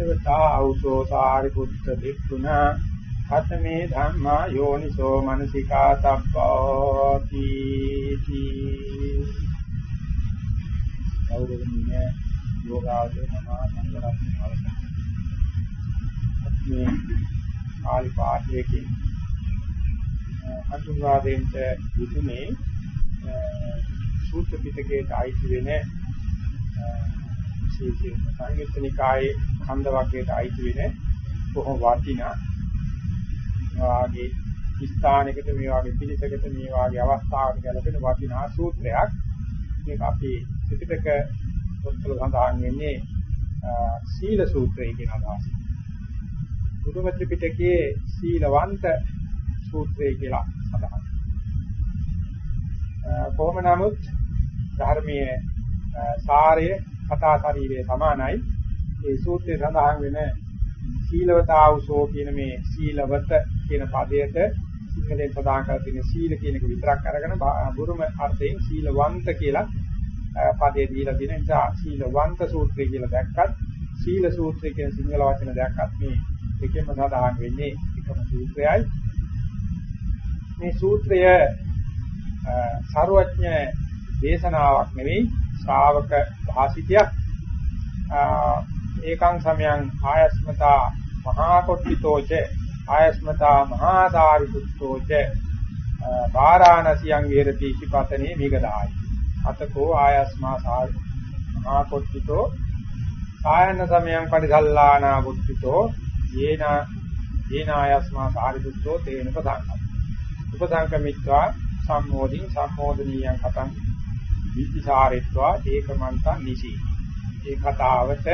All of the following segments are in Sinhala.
සීලවතා ආවුසෝ සාරිපුත්ත දෙක්ුණා කතමේ ධම්මා යෝනිසෝ මනසිකා තබ්බෝති ගෞරවණීය යෝගාවචර මහා සංඝරත්නය අවසන්. මේ කාලි පාඨයේකින් හඳුන්වා දෙන්න යුතුනේ සූත්‍ර පිටකයට අයිති වෙන විශේෂයෙන්ම සංයුත්තනිකායේ ඛණ්ඩ වර්ගයට අයිති වෙන බොහෝ වටිනා වාගේ ස්ථානයකට මේ වාගේ පිළිසකට මේ වාගේ අවස්ථාවකට ගැලපෙන වටිනා සූත්‍රයක් මේක අපි ත්‍රිපිටක පොත්වල සඳහන් වෙන්නේ සීල සූත්‍රය කියන අදහස. උතුම් ත්‍රිපිටකයේ සීලවන්ත සූත්‍රය කියලා සඳහන්. කොහොම නමුත් ධර්මයේ සාරය කතා ශරීරයේ සමානයි. ඒ සූත්‍රයේ සඳහන් වෙන සීලවතාවුසෝ කියන මේ සීලවත කියන පදයට සිංහලෙන් සඳහන් කර තියෙන සීල කියන එක විතරක් අරගෙන බුරුම අර්ථයෙන් සීලවන්ත කියලා පදේ දීලා තියෙන නිසා සීලවන්ත සූත්‍රය කියලා දැක්කත් සීල සූත්‍රය කියන සිංහල වචන දැක්කත් මේ එකෙන්ම සඳහන් වෙන්නේ එකම සූත්‍රයයි මේ සූත්‍රය සර්වඥ දේශනාවක් නෙවෙයි ශ්‍රාවක භාසිතයක්. ඒකං සමයං ආයස්මතා මහා කොට්ටිතෝච ආයස්මතා මහා ධාරිපුත්තෝච වාරාණසියං විහෙරති ඉතිපතනේ මිගදායි අතකෝ ආයස්මා මහා කොට්ටිතෝ ආයන සමයං පරිසල්ලානා බුද්ධිතෝ යේන යේන ආයස්මා ධාරිපුත්තෝ තේන පදංගම් උපදංගමිත්වා සම්මෝධින් සම්මෝධනීයං කතං විචාරෙත්වා ඒකමන්තං නිසී ඒ කතාවට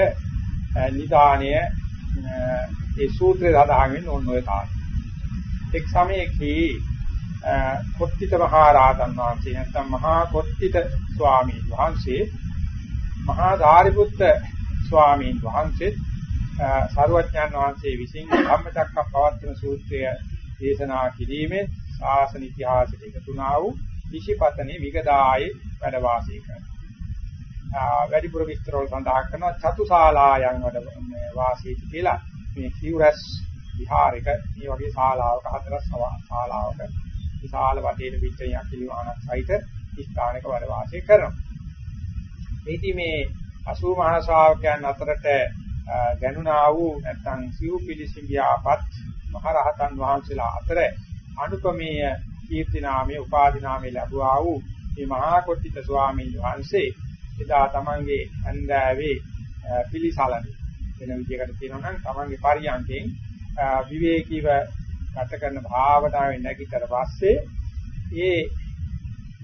නිදාණය ඒ සූත්‍රය සඳහන් වෙන ඕන ඔය කාර්ය. එක් සමයකදී කොට්ටිත මහා රහතන් වහන්සේ නැත්නම් මහා කොට්ටිත ස්වාමීන් වහන්සේ මහා ධාරිපුත්ත ස්වාමීන් වහන්සේ සාරවත්ඥාන් වහන්සේ විසින් ධම්මචක්ක පවත්වන සූත්‍රය දේශනා කිරීමේ ශාසන ඉතිහාසයට එකතුනා වූ විශිපතනේ විගදායේ වැඩ වාසය කරනවා. වැඩිපුර විස්තර වල සඳහන් කරනවා චතුශාලායන් වැඩ වාසීති කියලා. මේ කිව්රස් විහාරයක මේ වගේ ශාලාවක හතරක් ශාලාවක විශාල වටේට පිටින් යකිලි වාහනක් සහිත ස්ථානයක වැඩ වාසය කරනවා. මේටි මේ 80 මහා ශ්‍රාවකයන් අතරට ගැනුණා වූ නැත්නම් සිව් පිළිසිඹියාපත් මහරහතන් වහන්සේලා අතර අනුපමේය කීර්ති නාමයේ උපාධි නාමයේ ලැබුවා වූ මේ මහා කොට්ටිත ස්වාමීන් වහන්සේ එදා තමන්ගේ අන්දාවේ පිළිසලන වෙන විදිහකට කියනවා නම් තමන්ගේ පරියන්කෙන් විවේකීව ගත කරන භාවනාවෙන් නැගිටතර පස්සේ ඒ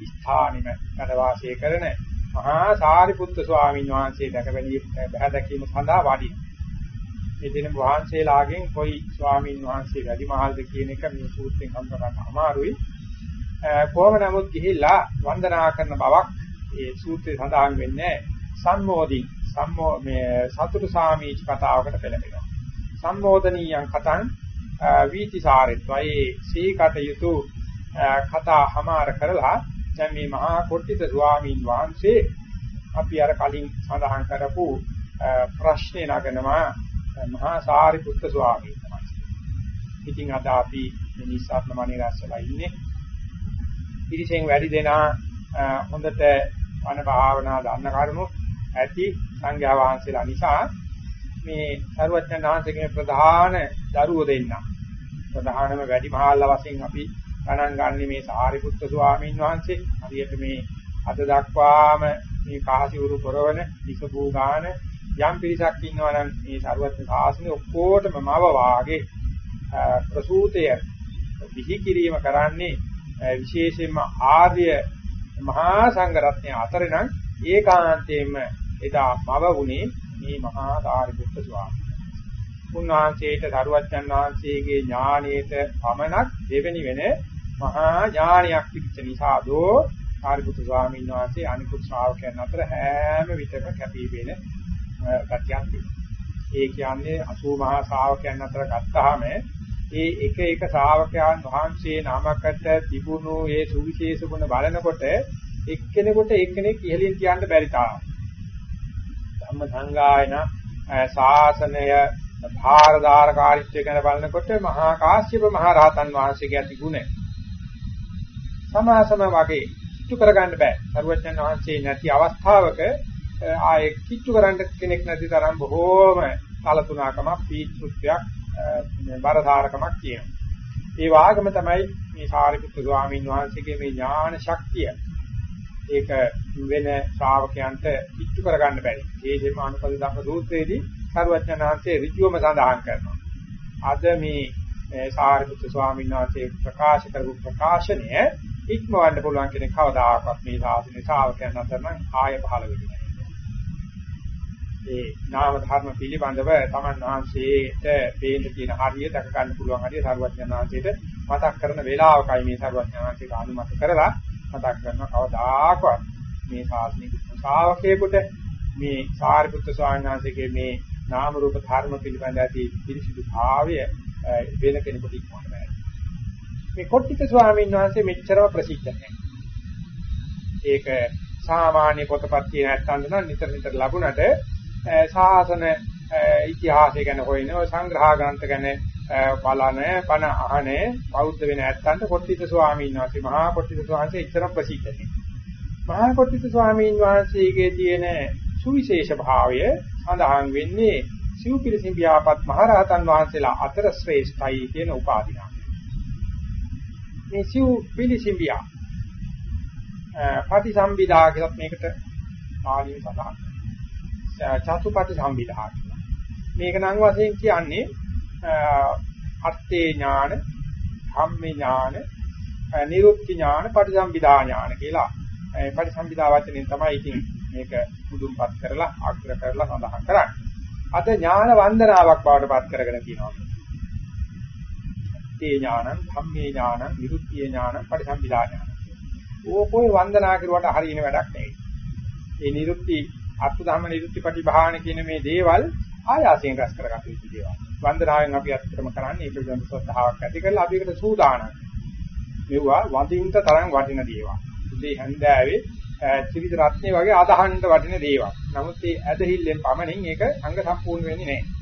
ස්ථානෙම වැඩ වාසය කරන මහා සාරිපුත්ත ස්වාමීන් වහන්සේ දැකබැලී බහැ දැකීම සඳහා වඩින. මේ දින වහන්සේලාගෙන් કોઈ ස්වාමීන් වහන්සේ වැඩිමහල්ද කියන එක මේ සූත්‍රයෙන් හඳුනගන්න අමාරුයි. කොහොම නමුත් ගිහිල්ලා වන්දනා කරන බවක් ඒ සූත්‍රයේ සඳහන් වෙන්නේ සම්මෝධි සම්මෝ මේ සතුටු සාමීච කතාවකට පෙළඹෙනවා. සම්මෝධනීයං කතං වීතිසාරෙත්වයි සීකට යුතු කතා හමාර කරලා දැන් මේ මහා කොට්ටිත ස්වාමීන් වහන්සේ අපි අර කලින් සඳහන් කරපු ප්‍රශ්නේ නගනවා මහා සාරිපුත්ත ස්වාමීන් වහන්සේ. ඉතින් අද අපි මේ නිස්සාරණමණී රැස්වලා ඉන්නේ. ඉරිසෙන් වැඩි දෙනා හොඳට වන භාවනා දන්න කරුණු ඇති සංඝයා වහන්සේලා නිසා මේ සරුවච්චන් වහන්සේගේ ප්‍රධාන දරුවෝ දෙන්න. ප්‍රධානම වැඩි මහල්ලා වශයෙන් අපි ගණන් ගන්නේ මේ සාරිපුත්ත ස්වාමීන් වහන්සේ. හරියට මේ අද දක්වාම මේ කාසිවුරු පොරවන විසබූ ගාන යම් පිරිසක් ඉන්නවා නම් මේ සරුවච්චන් සාසනේ ඔක්කොටම මව වාගේ ප්‍රසූතය විහි කිරීම කරන්නේ විශේෂයෙන්ම ආර්ය මහා සංඝරත්නය අතර නම් ඒකාන්තයෙන්ම එදා මව වුණේ මේ මහා සාරිපුත්ත ස්වාමීන් වහන්සේ. උන්වහන්සේට සරුවච්චන් වහන්සේගේ ඥානයේත පමණක් දෙවෙනි වෙන මහා ඥානයක් පිච්ච නිසා දෝ සාරිපුත්ත ස්වාමීන් වහන්සේ අනිකුත් ශ්‍රාවකයන් අතර හැම විටම කැපී වෙන ගතියක් තියෙනවා. ඒ කියන්නේ 80 මහා ශ්‍රාවකයන් අතර ගත්තාම ඒ එක එක ශ්‍රාවකයන් වහන්සේ නාමකට තිබුණු ඒ සුවිශේෂ ගුණ බලනකොට එක්කෙනෙකුට එක්කෙනෙක් ඉහළින් කියන්න බැරි තාම. ධම්ම සංගායන ශාසනය භාරදාරකාරීත්වය ගැන බලනකොට මහා කාශ්‍යප මහ රහතන් වහන්සේගේ ඇති ගුණ සමාසම වගේ කිච්චු කරගන්න බෑ. සරුවචන වහන්සේ නැති අවස්ථාවක ආයේ කිච්චු කරන්න කෙනෙක් නැති තරම් බොහෝම කලතුණකමක් පීත්‍ෘත්වයක් බරධාරකමක් කියනවා. ඒ වාගම තමයි මේ සාරිපුත්‍ර ස්වාමීන් වහන්සේගේ මේ ඥාන ශක්තිය. ඒක වෙන ශ්‍රාවකයන්ට කිච්චු කරගන්න බැරි. ඒ දෙම අනුපද ධම්ම සූත්‍රයේදී සරුවචන වහන්සේ ඍජුවම සඳහන් කරනවා. අද මේ සාරිපුත්‍ර ස්වාමීන් වහන්සේ ප්‍රකාශ කරපු ප්‍රකාශනය ඉක්මවන්න පුළුවන් කෙනෙක් කවදාකවත් මේ සාසනේ ශ්‍රාවකයන් අතර නම් ආය පහළ වෙන්නේ ඒ නාම ධර්ම පිළිබඳව තමන් වහන්සේට පේන්න තියෙන හරිය දැක ගන්න පුළුවන් හරිය සරුවඥාන් වහන්සේට මතක් කරන වේලාවකයි මේ සරුවඥාන් වහන්සේට අනුමත කරලා මතක් කරනවා කවදාකවත් මේ සාසනික ශ්‍රාවකයෙකුට මේ සාරිපුත්‍ර ස්වාමීන් වහන්සේගේ මේ නාම රූප ධර්ම පිළිබඳ ඇති පිරිසිදු භාවය වෙන කෙනෙකුට ඉක්මවන්න බෑ. මේ කොට්ටික ස්වාමීන් වහන්සේ මෙච්චරම ප්‍රසිද්ධ නැහැ. ඒක සාමාන්‍ය පොතපත් කියන නැත්තඳ නම් නිතර නිතර ලැබුණට ශාසන ඉතිහාසය ගැන හොයන සංග්‍රහ ග්‍රන්ථ ගැන බලන පණ අහන බෞද්ධ වෙන ඇත්තන්ට කොට්ටිත ස්වාමීන් වහන්සේ මහා කොට්ටිත ස්වාමීන් වහන්සේ ඉතර ප්‍රසිද්ධ නැහැ. මහා කොට්ටිත ස්වාමීන් වහන්සේගේ තියෙන සුවිශේෂ භාවය සඳහන් වෙන්නේ සිව් පිළිසින් ව්‍යාපත් මහරහතන් වහන්සේලා අතර ශ්‍රේෂ්ඨයි කියන උපාධිය. මේ සිව් පිළිසින් ව්‍යා පටිසම්භිදා කියලා මේකට පාළියෙන් සඳහන් කරනවා. චතුපටි සම්විදහා කියලා. මේක නම් වශයෙන් කියන්නේ අත්තේ ඥාන, ධම්මේ ඥාන, නිරුක්ති ඥාන, පටිසම්විදා ඥාන කියලා. මේ පටිසම්විදා වචනේ තමයි ඉතින් මේක මුදුන්පත් කරලා අග්‍ර කරලා සඳහන් කරන්නේ. අද ඥාන වන්දනාවක් බවට පත් කරගෙන තියෙනවා. තේ ඥානං, ධම්මේ ඥානං, නිරුක්ති ඥානං, පටිසම්විදා ඥානං. ඕකෝයි වන්දනා කරුවට හරියන වැඩක් නෙවෙයි. ඒ නිරුක්ති අත්ථ ධම්ම නිරුත්තිපටි භාවන කියන මේ දේවල් ආයාසයෙන් රැස් කරගන්න යුතු දේවල්. වන්දනාවෙන් අපි අත්‍යවම කරන්නේ ඒක පිළිබඳ ශ්‍රද්ධාවක් ඇති කරලා අපි ඒකට සූදානම්. මෙවුවා වඳින්ට තරම් වටින දේවල්. උදේ හැන්දෑවේ ත්‍රිවිධ රත්නේ වගේ අදහන්න වටින දේවල්. නමුත් මේ ඇදහිල්ලෙන් පමණින් ඒක අංග සම්පූර්ණ වෙන්නේ නැහැ.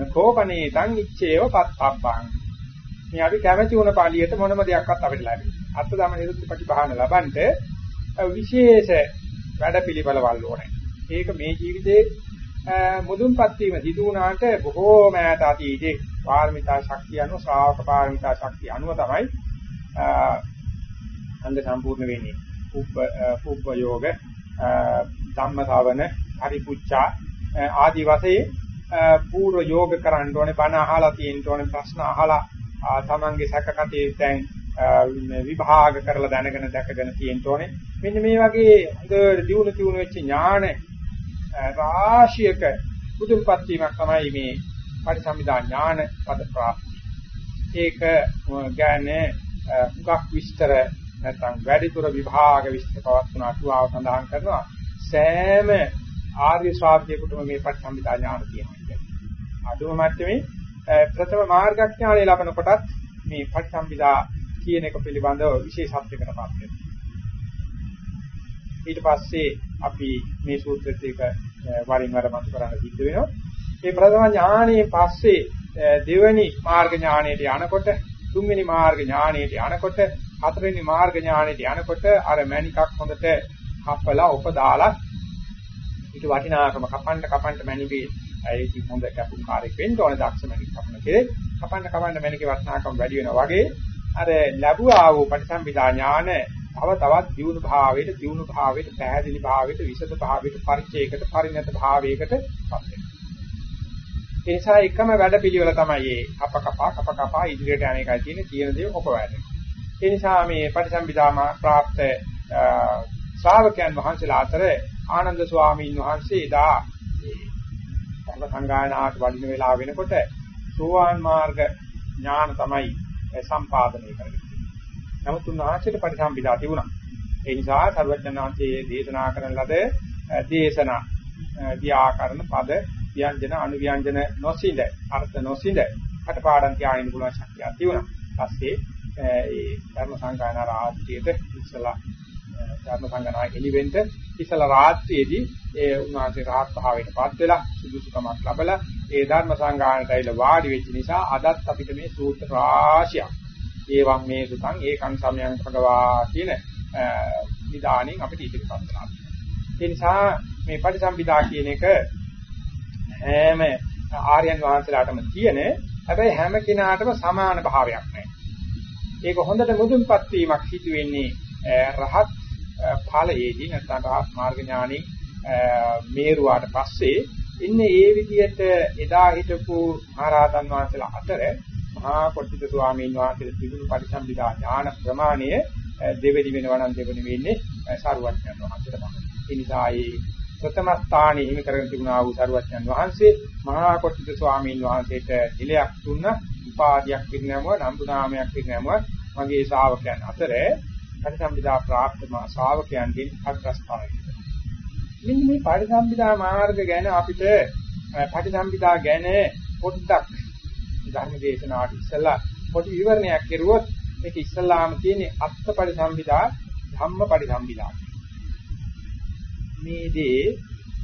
නකෝපනේ තං ඉච්ඡේව පත්තබ්බං. මේ අපි කැමැති වුණ පාළියට මොනම දෙයක්වත් අපිට ලැබෙන්නේ. අත්ථ ධම්ම නිරුත්තිපටි භාවන ලබන්ට විශේෂ වැඩපිළිවෙලවල් ඕනේ. ඒක මේ ජීවිතේ මුදුන්පත් වීම සිදු වුණාට බොහෝම ඈත අතීතේ පාරමිතා ශක්තිය අනුව ශ්‍රාවක පාරමිතා ශක්තිය අනුව තමයි අංග සම්පූර්ණ වෙන්නේ. උප්ප උප්ප යෝග ධම්මසවන හරිපුච්චා ආදි වශයෙන් පූර්ව යෝග කරන්න ඕනේ බණ අහලා තියෙන්න ඕනේ ප්‍රශ්න අහලා තමන්ගේ සැකකතේ දැන් විභාග කරලා දැනගෙන දැකගෙන තියෙන්න ඕනේ මෙන්න මේ වගේ හොඳ දියුණු තියුණු වෙච්ච ඥාන රාශියක බුදුන්පත් වීමක් තමයි මේ පරිසම්විදා ඥාන පද ප්‍රාප්තිය. ඒක ගැන්නේ හුඟක් විස්තර නැත්නම් වැඩිතුර විභාග විස්තර පවත්වන අටුවාව සඳහන් කරනවා සෑම ආර්ය ශ්‍රාවකයෙකුටම මේ පරිසම්විදා ඥාන තියෙනවා. අදුම මට්ටමේ ප්‍රථම මාර්ගඥානය ලබන කොටත් මේ පරිසම්විදා කියන එක පිළිබඳව විශේෂත්වයකට පත් වෙනවා. ඊට පස්සේ අපි මේ සූත්‍රෙත් එක වරින් වර මතු කරන්න සිද්ධ වෙනවා. මේ ප්‍රථම ඥානයේ පස්සේ දෙවෙනි මාර්ග ඥානයට යනකොට තුන්වෙනි මාර්ග ඥානයට යනකොට හතරවෙනි මාර්ග ඥානයට යනකොට අර මණිකක් හොඳට හපලා උපදාලා ඊට වටිනාකම කපන්න කපන්න මණිකේ ඒක හොඳ කැපුම් කාර්යයක් වෙන්න ඕනේ දක්ෂ මණික කපන කෙනෙක් කපන්න කපන්න මණිකේ වටිනාකම වැඩි වෙනවා වගේ අර ලැබුවා වූ පටිසම්භිදා ඥාන තව තවත් දියුණු භාවයට දියුණු භාවයට පැහැදිලි භාවයට විසද භාවයට පරිචයකට පරිණත භාවයකට පත් වෙනවා. ඒ නිසා එකම වැඩපිළිවෙල තමයි මේ අප කපා කප කපා ඉදිරියට යන එකයි තියෙන්නේ තියෙන දේ ඔප වැඩ. ඒ නිසා මේ පටිසම්භිදාම પ્રાપ્ત ශ්‍රාවකයන් වහන්සේලා අතර ආනන්ද ස්වාමීන් වහන්සේ එදා මේ සංගායනාවට වඩින වෙලාව වෙනකොට සෝවාන් මාර්ග ඥාන තමයි සම්පාදනය කරගන්නේ. නමුත් උන්වහන්සේට පරිසම්පදා තිබුණා. ඒ නිසා සර්වඥාන්සේ දේශනා කරන ලද දේශනා ව්‍යාකරණ පද ව්‍යංජන අනුව්‍යංජන නොසිඳ අර්ථ නොසිඳ අටපාඩම් තියාගෙන පුළුවන් ශක්තියක් තිබුණා. ඊපස්සේ ඒ ධර්ම සංගායනා රාජ්‍යයට ඉස්සලා ධර්ම සංගනාය එළිවෙන්න ඉස්සලා රාත්‍රියේදී ඒ උන්වහන්සේ රාහත් භාවයටපත් වෙලා සුදුසුකමක් ලැබලා ඒ ධර්ම සංගායනට ඇවිල්ලා වාඩි වෙච්ච නිසා අදත් අපිට මේ සූත්‍ර රාශියක් ඒවම් මේ සුතං ඒකං සමයං භගවා කියන විධාණයෙන් අපිට ඉදිරිපත් කරනවා. ඒ නිසා මේ පටිසම්භිදා කියන එක හැම ආර්යයන් වහන්සේලාටම තියෙන හැබැයි හැම කෙනාටම සමාන භාවයක් නැහැ. ඒක හොඳට මුදුන්පත් වීමක් සිදු වෙන්නේ රහත් ඵලයේදී නැත්නම් රහත් මාර්ග ඥානෙ මේරුවාට පස්සේ ඉන්නේ ඒ විදිහට එදා හිටපු මහරහතන් වහන්සේලා අතර මහා කොට්ටිත ස්වාමීන් වහන්සේලා තිබුණු පරිසම්පදා ඥාන ප්‍රමාණය දෙවෙනි වෙනවා නම් දෙවෙනි වෙන්නේ සාරුවත්යන් වහන්සේට තමයි. ඒ නිසා ඒ ප්‍රථම ස්ථානයේ හිමි කරගෙන තිබුණා වූ සාරුවත්යන් වහන්සේ මහා කොට්ටිත ස්වාමීන් වහන්සේට නිලයක් දුන්න උපාධියක් පිරිනැමුව නම්බු නාමයක් පිරිනැමුව මගේ ශ්‍රාවකයන් අතර පරිසම්පදා ප්‍රාප්තම ශ්‍රාවකයන්ගෙන් අග්‍රස්ථානයි. මෙන්න මේ පරිසම්පදා මාර්ග ගැන අපිට පරිසම්පදා ගැන පොඩ්ඩක් ධර්ම දේශනාවට ඉස්සලා පොඩි විවරණයක් කෙරුවොත් මේක ඉස්සලාම තියෙන්නේ අත්ත පරිසම්පදා ධම්ම පරිසම්පදා. මේ දේ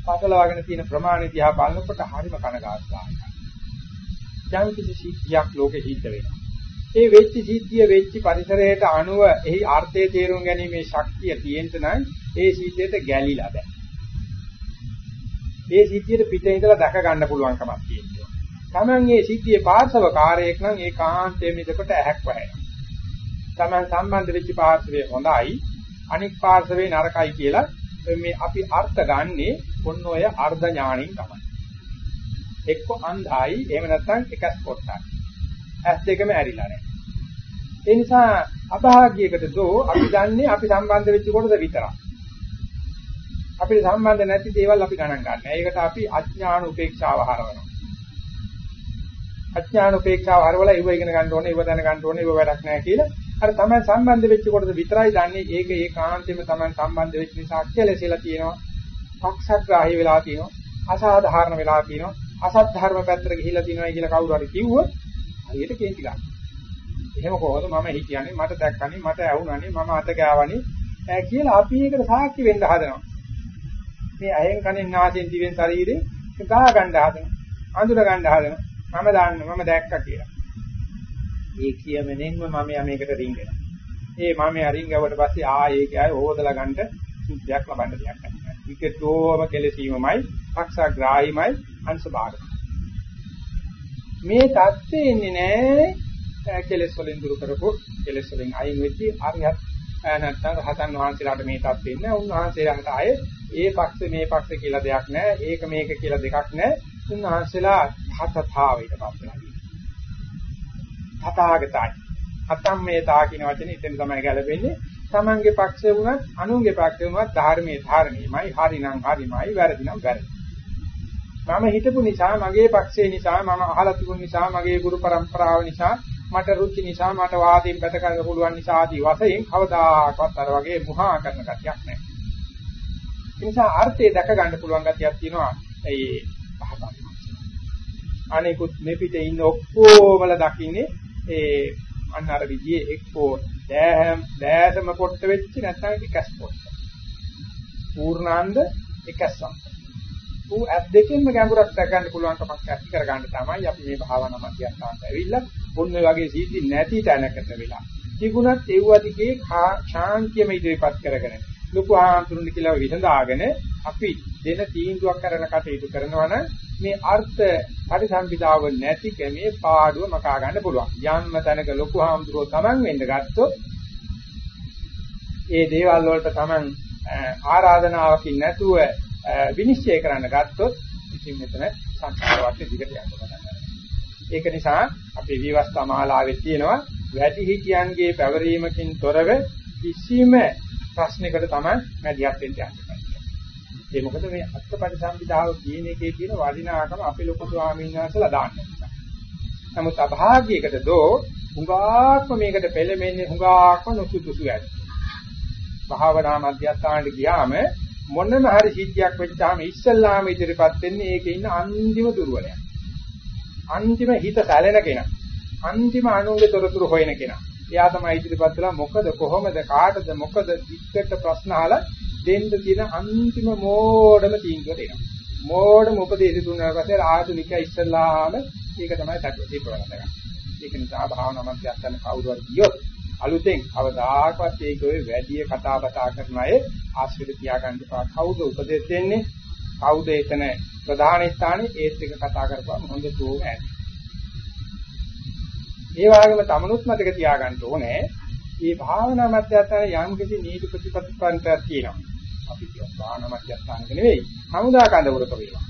පසලවාගෙන තියෙන ප්‍රමාණය දිහා බලනකොට හරිම කනගාටුයි. යම් කිසි සිද්ධියක් ලෝකෙ සිද්ධ වෙනවා. ඒ වෙච්ච සිද්ධිය වෙච්ච පරිසරයට අනුව එහි අර්ථය තේරුම් ගැනීමේ ශක්තිය තියෙන්න නම් ඒ සිද්ධියට ගැලිලා බෑ. ඒ සිද්ධියට පිටින් ඉඳලා දැක ගන්න පුළුවන්කමක් තියෙනවා. Taman මේ සිද්ධියේ පාර්ශවකාරයෙක් නම් ඒ කාන්තයේ මිදකට ඇහැක් වහනවා. Taman සම්බන්ධ වෙච්ච පාර්ශවයේ හොඳයි අනික් පාර්ශවයේ නරකයි කියලා මේ අපි අර්ථ ගන්නේ ඔන්න ඔය අර්ධ ඥාණින් තමයි. එක්ක අන්ධයි එහෙම නැත්නම් එකස් කොටයි. ඇස් දෙකම ඇරිලා නැහැ. ඒ නිසා අභාග්‍යයකට දෝ අපි දන්නේ අපි සම්බන්ධ වෙච්ච කොටස විතරයි. අපිට සම්බන්ධ නැති දේවල් අපි ගණන් ගන්න. ඒකට අපි අඥාන උපේක්ෂාව හරවනවා. අඥාන උපේක්ෂාව හරවලා ඉව ඉගෙන ගන්න ඕනේ, ඉව දැන ගන්න ඕනේ, ඉව වැඩක් නැහැ කියලා. අර තමයි සම්බන්ධ වෙච්ච කොටස විතරයි දන්නේ. ඒක ඒකාන්තයෙන්ම තමයි සම්බන්ධ වෙච්ච නිසා කෙලෙසලා තියෙනවා. පක්ෂග්‍රාහී වෙලා තියෙනවා. අසාධාරණ වෙලා තියෙනවා. අසත් ධර්ම පැත්තට ගිහිලා තියෙනවා කියලා කවුරු හරි කිව්වොත් හරියට කේන්ති ගන්න. එහෙම කොහොමද මම හිතන්නේ මට දැක්කනේ මට ඇහුණනේ මම අත ගෑවනේ කියලා අපි ඒකට සාක්ෂි වෙන්න හදනවා. මේ අහෙන් කනෙන් නාසයෙන් දිවෙන් ශරීරේ ගා ගන්න හදනවා. අඳුර ගන්න හදනවා. මම දාන්න මම දැක්කා කියලා. මේ කියමෙන්ම මම යමේකට රින්ගනවා. ඒ මම රින්ගවට පස්සේ ආ ඒක ආයේ ඕදලා ගන්න සුද්ධයක් ලබන්න දෙයක් නැහැ. විකටෝම කෙලසීමමයි, පක්ෂග්‍රාහීමයි, අංශභාගයි. මේ தත්ත්වේ ඉන්නේ නෑ කෙලස් වලින් දුරු කරපො කෙලස් වලින් අයින් වෙච්චි අරියත් නැත්නම් රහතන් වහන්සේලාට මේ தත්ත්වේ ඉන්නේ උන්වහන්සේලාට ආයේ ඒ පක්ෂ මේ පක්ෂ කියලා දෙයක් නෑ ඒක මේක කියලා දෙකක් නෑ උන්වහන්සේලා හතතාවයටපත් වෙනවා හතාගතයි. අතම්මේතා කියන වචනේ ඉතින් තමයි ගැලපෙන්නේ. තමන්ගේ පක්ෂේ වුණත් අනුන්ගේ පක්ෂේ වුණත් ධර්මයේ ධර්මීයමයි හරිනම් හරිමයි වැරදිනම් වැරදි. මම හිතපු නිසා මගේ පක්ෂේ නිසා මම අහලා තිබුණ නිසා මගේ ගුරු પરම්පරාව නිසා මට රුචි නිසා මට වාදයෙන් බත ගන්න පුළුවන් නිසා ආදී වශයෙන් කවදාකවත් අර වගේ මුහා කරන ගතියක් නැහැ. ඒ නිසා අර්ථය දැක ගන්න පුළුවන් ගතියක් තියෙනවා. ඒ පහතක්. අනිකුත් මේ පිටේ ඉන්න ඔක්කොමල දකින්නේ ඒ අන්න අර විදිහේ එක්කෝ දෑහම් දෑසම පොට්ට වෙච්ච නැත්නම් එකස් පොට්ට. පූර්ණාන්ද එකස්සම්. ඌ ඇස් දෙකෙන්ම ගැඹුරක් දැක ගන්න පුළුවන් කමක් ඇති කර ගන්න තමයි අපි මේ භාවනා මධ්‍යස්ථානට ඇවිල්ලා ඔන්න වගේ සීති නැති තැනකට වෙලා. තිබුණත් ඒව දිගේ ශාන්තියම ඉදිරිපත් කරගෙන ලොකු ආන්තුරුනි කියලා විසඳාගෙන අපි දෙන තීන්දුවක් කරන කටයුතු කරනවා නම් මේ අර්ථ පරිසම්පදාව නැති කමේ පාඩුව මකා ගන්න පුළුවන්. යම්ම තැනක ලොකු ආන්තුරෝ Taman වෙන්න ගත්තොත් ඒ දේවල් වලට Taman ආරාධනාවකින් නැතුව විනිශ්චය කරන්න ගත්තොත් ඉතින් මෙතන සංස්කාර වර්ග දිගට යන්න පටන් ගන්නවා. ඒක නිසා අපේ විවස්ථා මහලාවේ තියෙනවා වැඩි හිතියන්ගේ පැවරීමකින් තොරව කිසිම ප්‍රශ්නයකට තමයි මැදිහත් වෙන්න යන්නේ. ඒ මොකද මේ අත්පරිසම්පදාව කියන එකේ තියෙන වටිනාකම අපේ ලොකු ස්වාමීන් වහන්සේලා දාන්න නිසා. නමුත් අභාග්‍යයකට දෝ හුඟාක්ම මේකට පෙළෙන්නේ හුඟාක්ම නොසුදුසු ඇති. භාවනා මධ්‍යස්ථානට ගියාම මොනම හරි සිද්ධියක් වෙච්චාම ඉස්සල්ලාම ඉදිරිපත් වෙන්නේ ඒකේ ඉන්න අන්තිම දුර්වලයා. අන්තිම හිත සැලෙන කෙනා. අන්තිම අනුන්ගේ තොරතුරු හොයන කෙනා. එයා තමයි ඉදිරිපත් කළා මොකද කොහොමද කාටද මොකද විස්තර ප්‍රශ්න අහලා දෙන්න තියෙන අන්තිම මෝඩම තීන්දුව දෙනවා. මෝඩම උපදේශ දුන්නා පස්සේ ආධුනිකයා ඉස්සල්ලාම ඒක තමයි තට්ටේ ප්‍රවණත ඒක නිසා භාවනා මධ්‍යස්ථාන කවුරු හරි ගියොත් අලුතෙන් අවදාකවත් ඒකේ වැඩි කතා බතා කරන අය ආශ්‍රිත තියාගන්න පා කවුද උපදෙස් දෙන්නේ කවුද එතන ප්‍රධාන ස්ථානයේ ඒත් එක කතා කරපුවම හොඳ තෝම ඇති. ඒ වගේම තමනුත් මතක තියාගන්න ඕනේ මේ භාවනා මධ්‍යස්ථානයේ යම් කිසි නීති ප්‍රතිපත්තිපන්තයක් තියෙනවා. අපි කියන භාවනා මධ්‍යස්ථානක නෙවෙයි, හමුදා කඳවුරක වේවා.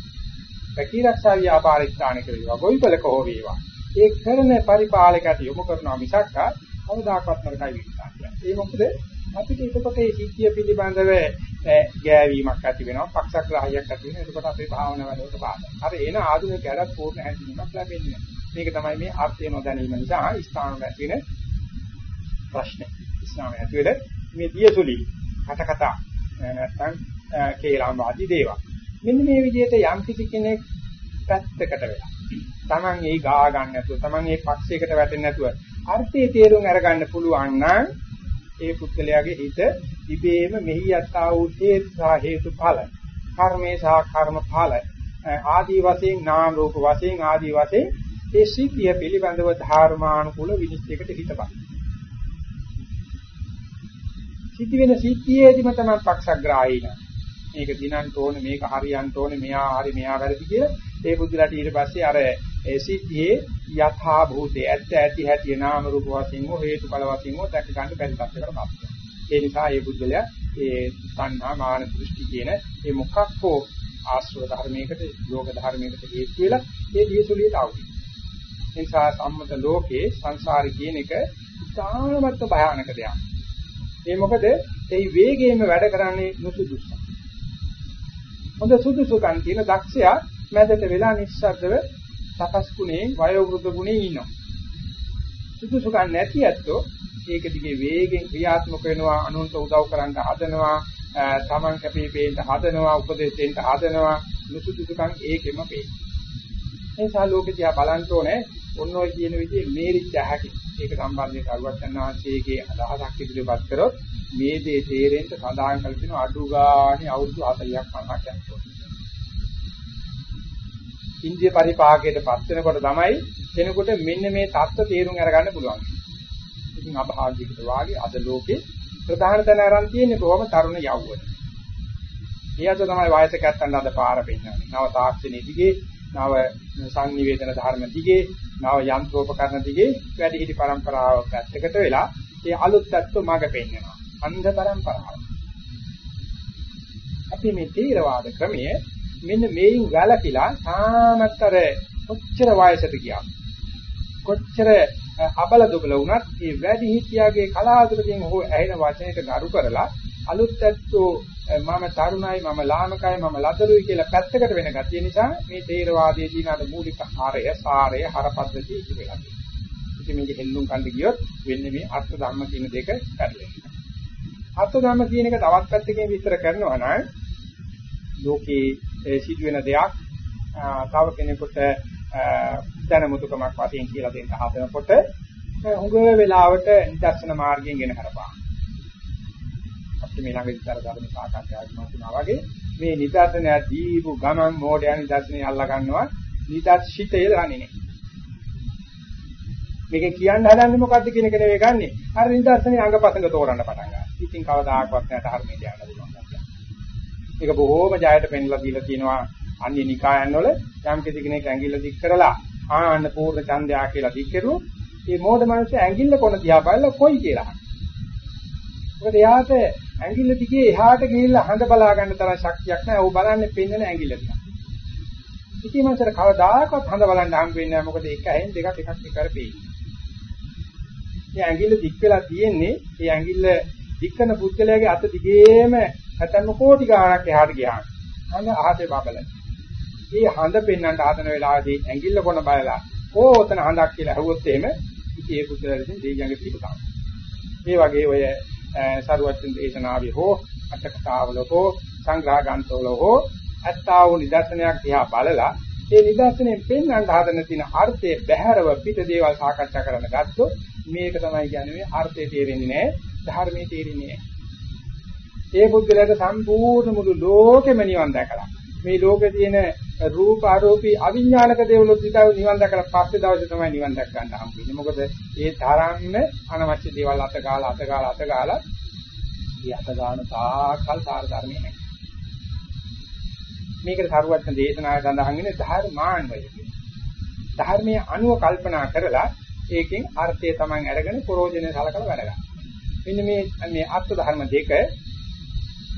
පැකිරක්ෂා ව්‍යාපාර ස්ථානක වේවා, ගොවිපලක හෝ වේවා. ඒ කරන පරිපාලකයට යොමු කරනවා මිසක් කවදාකවත් නරකයි විස්තරය. ඒ මොකද අපිට එතකොට මේ සිද්ධිය පිළිබඳව ගෑවීමක් ඇති වෙනවා, පක්ෂග්‍රාහයක් ඇති වෙනවා. එතකොට අපේ භාවනාව වලට බාධා. අර එන ආධුනික ගැරත් පූර්ණ හැඳින්වීමක් ලැබෙන්නේ මේක තමයි මේ අර්ථය නොදැනීම නිසා ස්ථාන ඇති වෙන ප්‍රශ්නේ. ස්ථාන ඇති වෙල මේ දියසුලි කටකතා නැත්තම් කේලම් ආදී දේවල්. මෙන්න මේ විදිහට යම් කිසි කෙනෙක් පැත්තකට වෙලා Taman ඒ ගා ගන්න නැතුව Taman ඒ පක්ෂයකට වැටෙන්නේ නැතුව අර්ථයේ තේරුම් අරගන්න පුළුවන් නම් ඒ පුද්ගලයාගේ හිත ඉබේම මෙහි යත්තා වූ හේතු සහ හේතු ඵල කර්මේ සහ කර්ම ඵල ආදී වශයෙන් නාම රූප වශයෙන් ආදී වශයෙන් ඒ සිද්ධිය පිළිබඳව ධර්මානුකූල විනිශ්චයකට හිතපත්. සිද්ධ වෙන සිද්ධියේදීම තමයි පක්ෂග්‍රාහීන. මේක දිනන්න ඕනේ, මේක හරියන්න ඕනේ, මෙයා හරි මෙයා වැරදි කියලා ඒ බුද්ධලට ඊට පස්සේ අර ඒ සිද්ධියේ යථා භූතය ඇත්ත ඇති හැටි නාම රූප වශයෙන් හෝ හේතුඵල වශයෙන් හෝ දැක ගන්න බැරි තත්යකට පත් ඒ නිසා ඒ බුද්ධලයා ඒ සංහා මාන දෘෂ්ටි කියන ඒ මොකක් හෝ ආශ්‍රව ධර්මයකට යෝග ධර්මයකට හේතු වෙලා ඒ දියසුලියට આવුවා. ඒ නිසා සම්මත ලෝකේ සංසාරي කියන එක ඉතාමත් භයානක දෙයක්. ඒ මොකද ඒ වේගයෙන්ම වැඩ කරන්නේ නුසුදුසු. හොඳ සුදුසුකම් තියෙන දක්ෂයා මැදට වෙලා නිස්සද්දව සකස් ගුණේ වයෝ වෘද්ධ ගුණේ ඉන්නවා. සුදුසුකම් නැති ඇත්තෝ ඒක දිගේ වේගෙන් ක්‍රියාත්මක වෙනවා අනුන්ට උදව් කරන්න හදනවා තමන් කැපී පෙනෙන්න හදනවා උපදෙස් දෙන්න හදනවා නුසුදුසුකම් ඒකෙම පේ. ඒ නිසා ලෝකෙ දිහා බලන්න ඕනේ ඔන්න ඔය කියන විදිහේ මේරිච්ච හැකි. ඒක සම්බන්ධයෙන් කරුවචන් වහන්සේගේ අදහසක් ඉදිරිපත් කරොත් මේ දේ තේරෙන්න සඳහන් කළ තියෙන අඩු ගානේ අවුරුදු 40ක් 50ක් යනවා. ඉන්දිය පරිපාකයටපත් වෙනකොට තමයි කෙනෙකුට මෙන්න මේ தත්ත්ව තේරුම් අරගන්න පුළුවන්. ඉතින් අභාග්‍යයකට වාගේ අද ලෝකේ ප්‍රධාන තැන අරන් තියෙන්නේ කොහොම තරුණ යවුවන. ඊයත තමයි වයසක ඇත්තන් අද පාර පෙන්නන්නේ. නව තාක්ෂණයේ දිගේ, නව සංනිවේදන ධර්ම දිගේ නව යන්ත්‍රෝපකරණ දිගේ වැඩි හිටි પરම්පරාවක් පැත්තකට වෙලා ඒ අලුත් தত্ত্ব මඟ පෙන්වනවා අන්ධ પરම්පරාව අපි මේ තේරවාද ක්‍රමය මෙන්න මේන් වැළකීලා සාමතර කොච්චර වයසට ගියා කොච්චර අබල දුබල වුණත් මේ වැඩි හිටියාගේ කලාතුරකින් හෝ ඇහෙන වචනයට ගරු කරලා අලුත් ඇත්තෝ මම තරුණයි මම ලාමකයි මම ලදරුයි කියලා පැත්තකට වෙන ගැතිය නිසා මේ තේරවාදයේ තියෙන අර මූලික ආරය සාරය හරපද්ධතිය ඉති වෙලා තියෙනවා. ඉතින් මේක හෙල්ලුම් කන්න ගියොත් වෙන්නේ මේ අර්ථ ධර්ම කියන දෙක පැටලෙනවා. අර්ථ ධර්ම කියන එක තවත් පැත්තකින් විස්තර කරනවා නම් ලෝකේ සිදුවෙන දෙයක් තව කෙනෙකුට දැනමුතුකමක් වශයෙන් කියලා දෙන්න හදනකොට හුඟ වෙලාවට නිදර්ශන මාර්ගයෙන් ගෙන කරපා. අපිට මේ ළඟ විතර ධර්ම සාකච්ඡාවක් වුණා වගේ මේ නිදර්ශනය දීපු ගමන් මෝඩයන් නිදර්ශනය අල්ලා ගන්නවා නිදර්ශිතය දන්නේ නැහැ. මේක කියන්න හදන්නේ මොකද්ද කියන එක නෙවෙයි ගන්නෙ. අර නිදර්ශනේ අංගපසංග තෝරන්න පටන් ගන්නවා. ඉතින් කවදාකවත් නැට ධර්මයේ යන්න පුළුවන්. මේක බොහෝම ජයයට පෙන්ලා දීලා තියෙනවා අන්‍ය නිකායන් වල යම් කිසි කෙනෙක් ඇඟිල්ල දික් කරලා ආන්න පූර්ණ ඡන්දයා කියලා දික් කරුවොත් මේ මෝඩ මිනිස්සු ඇඟිල්ල කොන දිහා බලලා කොයි කියලා අහනවා. මොකද එයාට ඇඟිල්ල දිගේ එහාට ගිහිල්ලා හඳ බලා ගන්න තරම් ශක්තියක් නැහැ. ਉਹ බලන්නේ පෙන්වන ඇඟිල්ල දිහා. ඉතින් මන්සර කවදාකවත් හඳ බලන්න හම් වෙන්නේ නැහැ. මොකද එක ඇහෙන් දෙකක් එකක් එක කරපෙයි. මේ ඇඟිල්ල දික් වෙලා තියෙන්නේ මේ ඇඟිල්ල දික් කරන පුද්ගලයාගේ අත දිගේම නැත්නම් කෝටි ගාණක් එහාට ගියා. හඳ අහසේ බබල. මේ හඳ පෙන්වන්න හදන වෙලාවේදී ඇඟිල්ල කොන බලලා ඕතන හඳක් කියලා අහුවොත් එහෙම ඉතින් ඒ පුදුරලින් දෙයියන්ගේ පිටකම. මේ වගේ ඔය සරුවචන් දේශනාවේ හෝ අටකතාවල හෝ සංග්‍රහ ග්‍රන්ථවල හෝ අත්තා වූ නිදර්ශනයක් දිහා බලලා ඒ නිදර්ශනයෙන් පෙන්වන්න හදන තියෙන අර්ථයේ බැහැරව පිට දේවල් සාකච්ඡා කරන්න ගත්තොත් මේක තමයි කියන්නේ මේ අර්ථය තේරෙන්නේ නැහැ, ධර්මයේ තේරෙන්නේ නැහැ. ඒ බුද්ධලට සම්පූර්ණ මුළු ලෝකෙම නිවන් දැකලා මේ ලෝකේ තියෙන රූප ආරෝපී අවිඥානික දේවලුත් විතර නිවන් දැකලා පස්සේ දවසේ තමයි නිවන් දැක ගන්න හම්බෙන්නේ. මොකද ඒ තරම්ම අනවශ්‍ය දේවල් අත ගාලා අත ගාලා අත ගාලා ඒ අත ගන්න තාකල් සාර ධර්මයේ නැහැ. මේකට සරුවත්න දේශනාවේ සඳහන් වෙන්නේ ධර්මාන්වය කියන්නේ. ධර්මයේ අනුව කල්පනා කරලා ඒකෙන් අර්ථය Taman අරගෙන ප්‍රෝජනෙ සලකලා වැඩ ගන්න. මෙන්න මේ මේ අර්ථ ධර්ම දෙක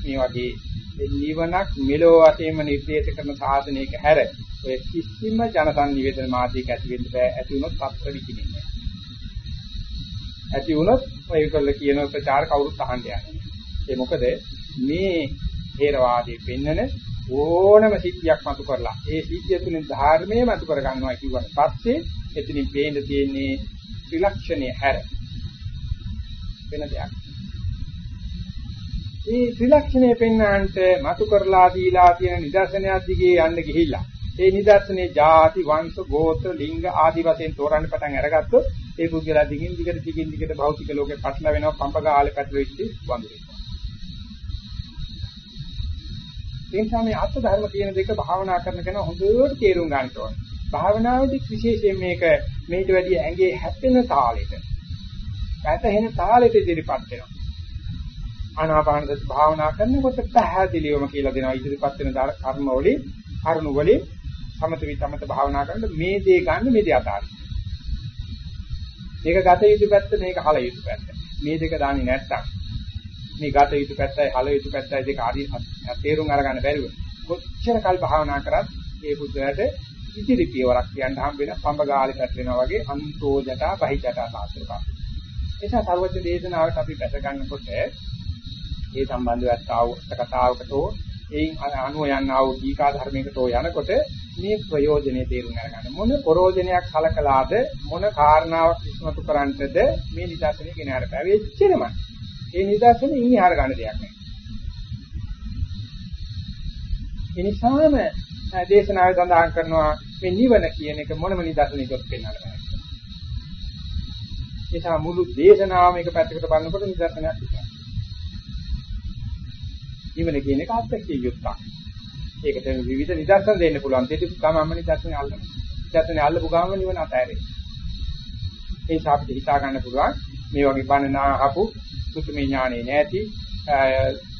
මේ වගේ නිවනක් මෙලෝ වශයෙන්ම නිර්දේශ කරන සාධනයක හැර. ඔය කිසිම ජනසන්නිවේදන මාධ්‍යයක ඇති වෙන්න බෑ. ඇති වුණොත් පත්‍ර විකිනෙන්නේ ඇති වුණොත් ඔයගොල්ලෝ කියන ප්‍රචාර කවුරුත් අහන්න යන්නේ ඒ මොකද මේ හේරවාදී පෙන්නන ඕනම සිද්ධියක් මතු කරලා ඒ සිද්ධිය තුලින් ධර්මයේ මතු කර ගන්නවා කියුවට පස්සේ එතනින් පේන්න තියෙන්නේ ත්‍රිලක්ෂණය හැර. වෙන දෙයක්. මේ ත්‍රිලක්ෂණය පෙන්වන්නට මතු කරලා දීලා තියෙන නිදර්ශනයක් දිගේ යන්න ගිහිල්ලා ඒ නිදර්ශනේ ಜಾති වංශ ගෝත්‍ර ලිංග ආදි වශයෙන් තෝරන්න පටන් අරගත්තොත් ඒ පුද්ගලයා දිගින් දිගට දිගින් දිගට භෞතික ලෝකේ පටල වෙනවා පම්පගාලේ පැටලෙච්ච වඳුරේ. ඒ නිසා මේ අර්ථ ධර්ම කියන දෙක භාවනා කරන කෙනා හොඳට තේරුම් ගන්න ඕනේ. භාවනාවේදී විශේෂයෙන් මේක මේට වැඩිය ඇඟේ හැපෙන තාලෙට වැටෙන තාලෙට ඉදිරිපත් වෙනවා. ආනාපාන සති භාවනා කරනකොට පැහැදිලිවම කියලා දෙනවා ඉදිරිපත් වෙන කර්ම වලින් කරුණු වලින් සමත විතමත භාවනා කරනකොට මේ දේ ගන්න මේ දේ අතාරින්න. මේක ගත යුතු පැත්ත මේක හල යුතු පැත්ත. මේ දෙක දාන්නේ නැත්තම් මේ ගත යුතු පැත්තයි හල යුතු පැත්තයි දෙක හරි තේරුම් අරගන්න බැරිව කොච්චර කල් භාවනා කරත් ඒ බුද්ධයාට ඉදිරි පියවරක් කියන්න හම් වෙන පඹ ගාලේ පැටලෙනවා වගේ අන්තෝ ජටා බහිජටා සාස්ත්‍රකම්. එසා සර්වඥ දේශනාවට අපි පැස ගන්නකොට ඒ සම්බන්ධවත් ආව කතාවකටෝ එයින් අනුව යන්නා වූ දීකා ධර්මයකටෝ යනකොට මේ ප්‍රයෝජනේ තේරුම් අරගන්න මොන ප්‍රයෝජනයක් කලකලාද මොන කාරණාවක් ඉස්මතු කරන්නටද මේ නිදර්ශනය ගෙන අර පැවෙච්චෙනම ඒ නිදර්ශනේ ඉන්නේ හර ගන්න දෙයක් නෑ. ඒ නිසාම දේශනාවේ සඳහන් කරනවා මේ නිවන කියන එක මොනම නිදර්ශනයකට පෙන්වන්න බෑ. ඒ නිසා මුළු දේශනාවම එක පැත්තකට බලනකොට නිදර්ශනයක් විතරයි. නිවන කියන එක අත්‍යක්ෂ යුක්තක්. ඒකට විවිධ නිදර්ශන දෙන්න පුළුවන්. දෙති ගමම නිදර්ශනේ අල්ලන. නිදර්ශනේ අල්ලපු ගමම නිවන අතහැරේ. ඒ නිසා අපිට හිතා ගන්න පුළුවන් මේ වගේ බණ නාහපු සුතුමේ ඥානෙ නැති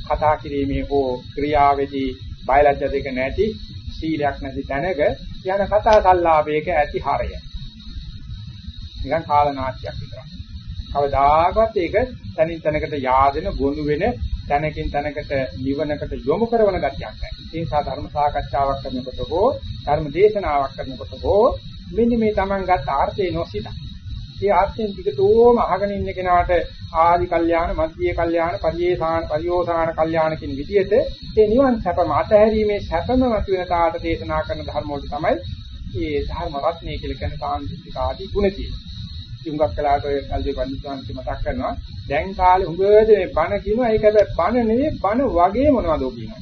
කතා කිරීමේ හෝ ක්‍රියාවේදී බයලජ්‍ය දෙක නැති සීලයක් නැති තැනක යන කතා සල්ලාපයක ඇති හරය. නිකන් කාලනාට්‍යයක් විතරයි. කවදාකවත් ඒක තනින් තැනකට yaadෙන ගොනු වෙන තැනකින් තැනකට නිවනකට යොමු කරන ගතියක් නැහැ. ඒ නිසා ධර්ම සාකච්ඡාවක් කරනකොට හෝ ධර්ම දේශනාවක් කරනකොට හෝ මෙන්න මේ Taman ගත් ආර්ථේ නොසිතා ඒ ආත්මෙන් ටිකටෝම අහගෙන ඉන්න කෙනාට ආදි කල්යාණ, මධ්‍ය කල්යාණ, පරියේසාන, පරියෝසාන කල්යාණ කියන විදිහට ඒ නිවන් සැපම අතහැරීමේ සැපම මත වෙන තාට දේශනා කරන ධර්ම වලට තමයි මේ ධර්ම රත්නය කියලා කියන සාන්තික ආදී ගුණ තියෙන්නේ. තුඟක් කලාට ඔය කල්දේ පඬිතුන්ට මතක් කරනවා දැන් කාලේ හුඟද මේ බණ කියනවා ඒක හැබැයි බණ නෙවෙයි බණ වගේ මොනවද කියනවා.